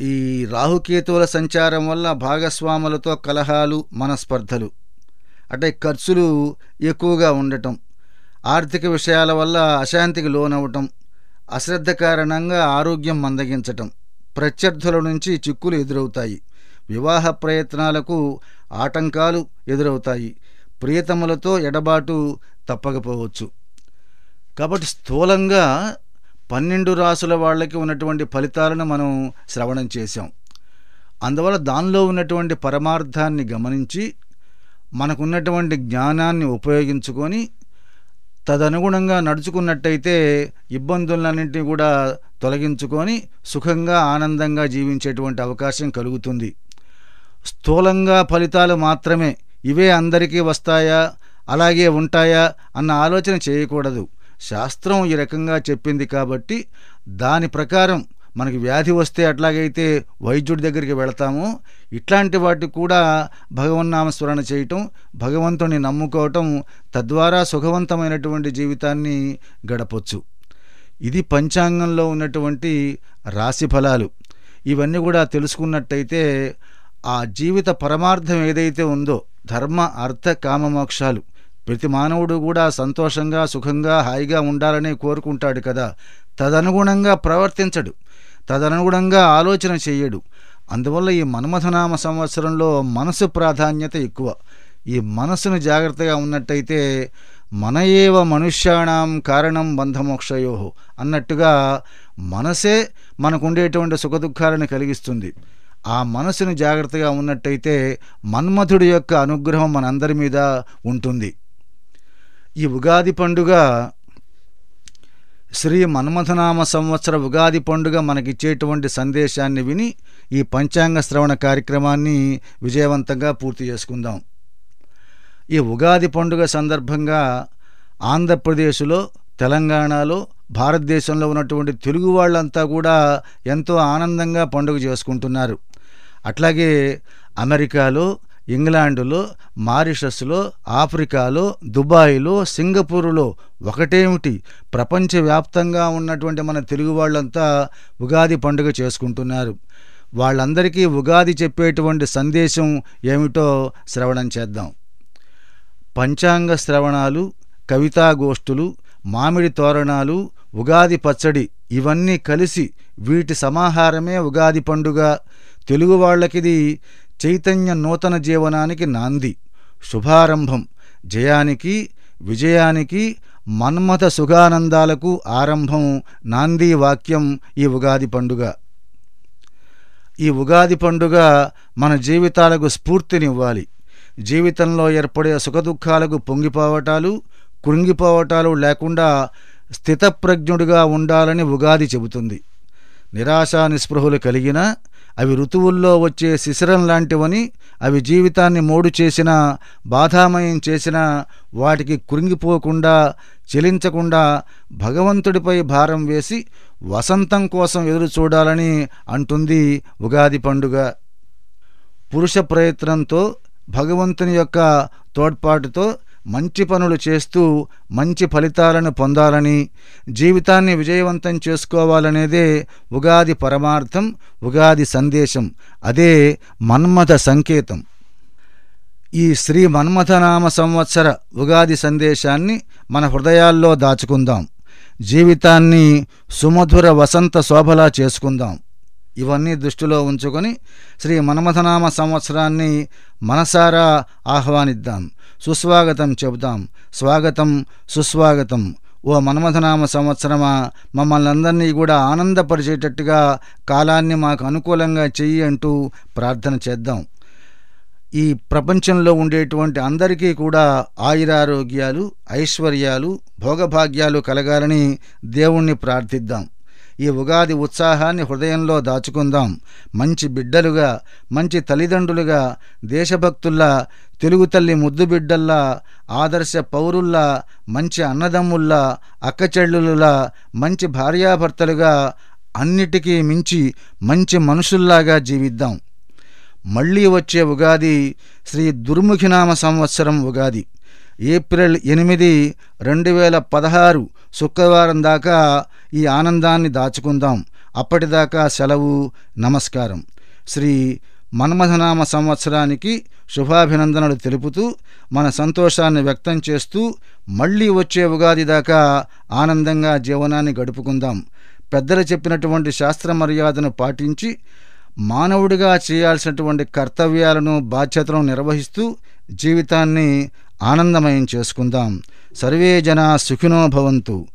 ఈ రాహుకేతువుల సంచారం వల్ల భాగస్వాములతో కలహాలు మనస్పర్ధలు అంటే ఖర్చులు ఎక్కువగా ఉండటం ఆర్థిక విషయాల వల్ల అశాంతికి లోనవటం అశ్రద్ధ కారణంగా ఆరోగ్యం మందగించటం ప్రత్యర్థుల నుంచి చిక్కులు ఎదురవుతాయి వివాహ ప్రయత్నాలకు ఆటంకాలు ఎదురవుతాయి ప్రియతములతో ఎడబాటు తప్పకపోవచ్చు. కాబట్టి స్థూలంగా పన్నెండు రాసుల వాళ్ళకి ఉన్నటువంటి ఫలితాలను మనం శ్రవణం చేశాం. అందువల్ల దానిలో ఉన్నటువంటి పరమార్థాన్ని గమనించి మనకున్నటువంటి జ్ఞానాన్ని ఉపయోగించుకొని తదనుగుణంగా నడుచుకున్నట్టయితే ఇబ్బందులన్నింటినీ కూడా తొలగించుకొని సుఖంగా ఆనందంగా జీవించేటువంటి అవకాశం కలుగుతుంది. స్థూలంగా ఫలితాలు మాత్రమే ఇవే అందరికీ వస్తాయా అలాగే ఉంటాయా అన్న ఆలోచన చేయకూడదు. శాస్త్రం ఈ రకంగా చెప్పింది కాబట్టి దాని ప్రకారం మనకి వ్యాధి వస్తే అట్లాగైతే వైద్యుడి దగ్గరికి వెళతాము. ఇట్లాంటి వాటికి కూడా భగవన్నామస్మరణ చేయటం భగవంతుని నమ్ముకోవటం తద్వారా సుఖవంతమైనటువంటి జీవితాన్ని గడపొచ్చు. ఇది పంచాంగంలో ఉన్నటువంటి రాశి ఫలాలు. ఇవన్నీ కూడా తెలుసుకున్నట్టయితే ఆ జీవిత పరమార్థం ఏదైతే ఉందో ధర్మ అర్థ కామమోక్షాలు ప్రతి మానవుడు కూడా సంతోషంగా సుఖంగా హాయిగా ఉండాలని కోరుకుంటాడు కదా. తదనుగుణంగా ప్రవర్తించడు. తదనుగుణంగా ఆలోచన చేయడు. అందువల్ల ఈ మన్మథనామ సంవత్సరంలో మనసు ప్రాధాన్యత ఎక్కువ. ఈ మనసును జాగ్రత్తగా ఉన్నట్టయితే మన ఏవ మనుష్యాణం కారణం బంధమోక్షయో అన్నట్టుగా మనసే మనకుండేటువంటి సుఖదుఖాలను కలిగిస్తుంది. ఆ మనసును జాగ్రత్తగా ఉన్నట్టయితే మన్మథుడి యొక్క అనుగ్రహం మనందరి మీద ఉంటుంది. ఈ ఉగాది పండుగ శ్రీ మన్మథనామ సంవత్సర ఉగాది పండుగ మనకిచ్చేటువంటి సందేశాన్ని విని ఈ పంచాంగ శ్రవణ కార్యక్రమాన్ని విజయవంతంగా పూర్తి చేసుకుందాం. ఈ ఉగాది పండుగ సందర్భంగా ఆంధ్రప్రదేశ్లో తెలంగాణలో భారతదేశంలో ఉన్నటువంటి తెలుగు వాళ్ళంతా కూడా ఎంతో ఆనందంగా పండుగ చేసుకుంటున్నారు. అట్లాగే అమెరికాలో ఇంగ్లాండులో మారిషస్లో ఆఫ్రికాలో దుబాయ్లో సింగపూరులో ఒకటేమిటి? ప్రపంచవ్యాప్తంగా ఉన్నటువంటి మన తెలుగు వాళ్ళంతా ఉగాది పండుగ చేసుకుంటున్నారు. వాళ్ళందరికీ ఉగాది చెప్పేటువంటి సందేశం ఏమిటో శ్రవణం చేద్దాం. పంచాంగ శ్రవణాలు కవితాగోష్ఠులు మామిడి తోరణాలు ఉగాది పచ్చడి ఇవన్నీ కలిసి వీటి సమాహారమే ఉగాది పండుగ. తెలుగు వాళ్ళకిది చైతన్య నూతన జీవనానికి నాంది శుభారంభం జయానికి విజయానికి మన్మథ సుఖానందాలకు ఆరంభం నాంది వాక్యం ఈ ఉగాది పండుగ. ఈ ఉగాది పండుగ మన జీవితాలకు స్ఫూర్తినివ్వాలి. జీవితంలో ఏర్పడే సుఖదుఖాలకు పొంగిపోవటాలు కృంగిపోవటాలు లేకుండా స్థితప్రజ్ఞుడిగా ఉండాలని ఉగాది చెబుతుంది. నిరాశా నిస్పృహలు కలిగినా అవి ఋతువుల్లో వచ్చే శిశిరం లాంటివని అవి జీవితాన్ని మోడు చేసినా బాధామయం చేసినా వాటికి కురింగిపోకుండా చెలించకుండా భగవంతుడిపై భారం వేసి వసంతం కోసం ఎదురు చూడాలని అంటుంది ఉగాది పండుగ. పురుష ప్రయత్నంతో భగవంతుని యొక్క తోడ్పాటుతో మంచి పనులు చేస్తూ మంచి ఫలితాలను పొందాలని జీవితాన్ని విజయవంతం చేసుకోవాలనేదే ఉగాది పరమార్థం ఉగాది సందేశం. అదే మన్మథ సంకేతం. ఈ శ్రీ మన్మథనామ సంవత్సర ఉగాది సందేశాన్ని మన హృదయాల్లో దాచుకుందాం. జీవితాన్ని సుమధుర వసంత శోభలా చేసుకుందాం. ఇవన్నీ దృష్టిలో ఉంచుకొని శ్రీ మన్మథనామ సంవత్సరాన్ని మనసారా ఆహ్వానిద్దాం. సుస్వాగతం చెబుదాం స్వాగతం సుస్వాగతం. ఓ మన్మథనామ సంవత్సరమా మమ్మల్ని అందరినీ కూడా ఆనందపరిచేటట్టుగా కాలాన్ని మాకు అనుకూలంగా చెయ్యి అంటూ ప్రార్థన చేద్దాం. ఈ ప్రపంచంలో ఉండేటువంటి అందరికీ కూడా ఆయురారోగ్యాలు ఐశ్వర్యాలు భోగభాగ్యాలు కలగాలని దేవుణ్ణి ప్రార్థిద్దాం. ఈ ఉగాది ఉత్సాహాన్ని హృదయంలో దాచుకుందాం. మంచి బిడ్డలుగా మంచి తల్లిదండ్రులుగా దేశభక్తుల్లా తెలుగు తల్లి ముద్దు బిడ్డల్లా ఆదర్శ పౌరుల్లా మంచి అన్నదమ్ముల్లా అక్కచెల్లులులా మంచి భార్యాభర్తలుగా అన్నిటికీ మించి మంచి మనుషుల్లాగా జీవిద్దాం. మళ్ళీ వచ్చే ఉగాది శ్రీ దుర్ముఖినామ సంవత్సరం ఉగాది. ఏప్రిల్ ఎనిమిది రెండు వేల పదహారు శుక్రవారం దాకా ఈ ఆనందాన్ని దాచుకుందాం. అప్పటిదాకా సెలవు నమస్కారం. శ్రీ మన్మథనామ సంవత్సరానికి శుభాభినందనలు తెలుపుతూ మన సంతోషాన్ని వ్యక్తం చేస్తూ మళ్ళీ వచ్చే ఉగాది దాకా ఆనందంగా జీవనాన్ని గడుపుకుందాం. పెద్దలు చెప్పినటువంటి శాస్త్ర మర్యాదను పాటించి మానవుడిగా చేయాల్సినటువంటి కర్తవ్యాలను బాధ్యతలను నిర్వహిస్తూ జీవితాన్ని ఆనందమయం చేసుకుందాం. సర్వే జనా సుఖినో భవంతు.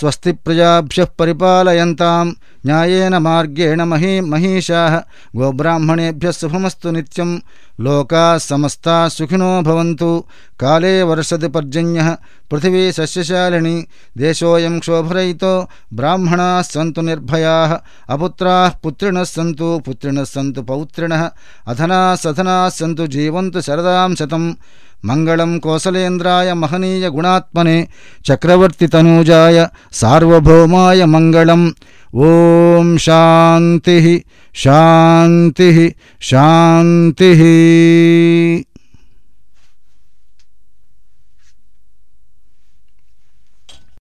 स्वस्ति प्रजाभ्यः परिपालयन्तां न्यायेन मार्गेण मही महिषा गोब्राह्मणेभ्यः शुभमस्तु नित्यं लोकाः समस्ताः सुखिनो भवन्तु। काले वर्षति पर्जन्यः। पृथिवी सस्यशालिनी। देशोऽयं क्षोभरयितो ब्राह्मणाः सन्तु निर्भयाः। अपुत्राः पुत्रिणः सन्तु पुत्रिणः सन्तु पौत्रिणः। अधनाः सधनाः सन्तु जीवन्तु शरदां शतम् मङ्गलं कोसलेन्द्राय महनीयगुणात्मने चक्रवर्तितनूजाय सार्वभौमाय मङ्गलम्। ॐ शान्तिः शान्तिः शान्तिः।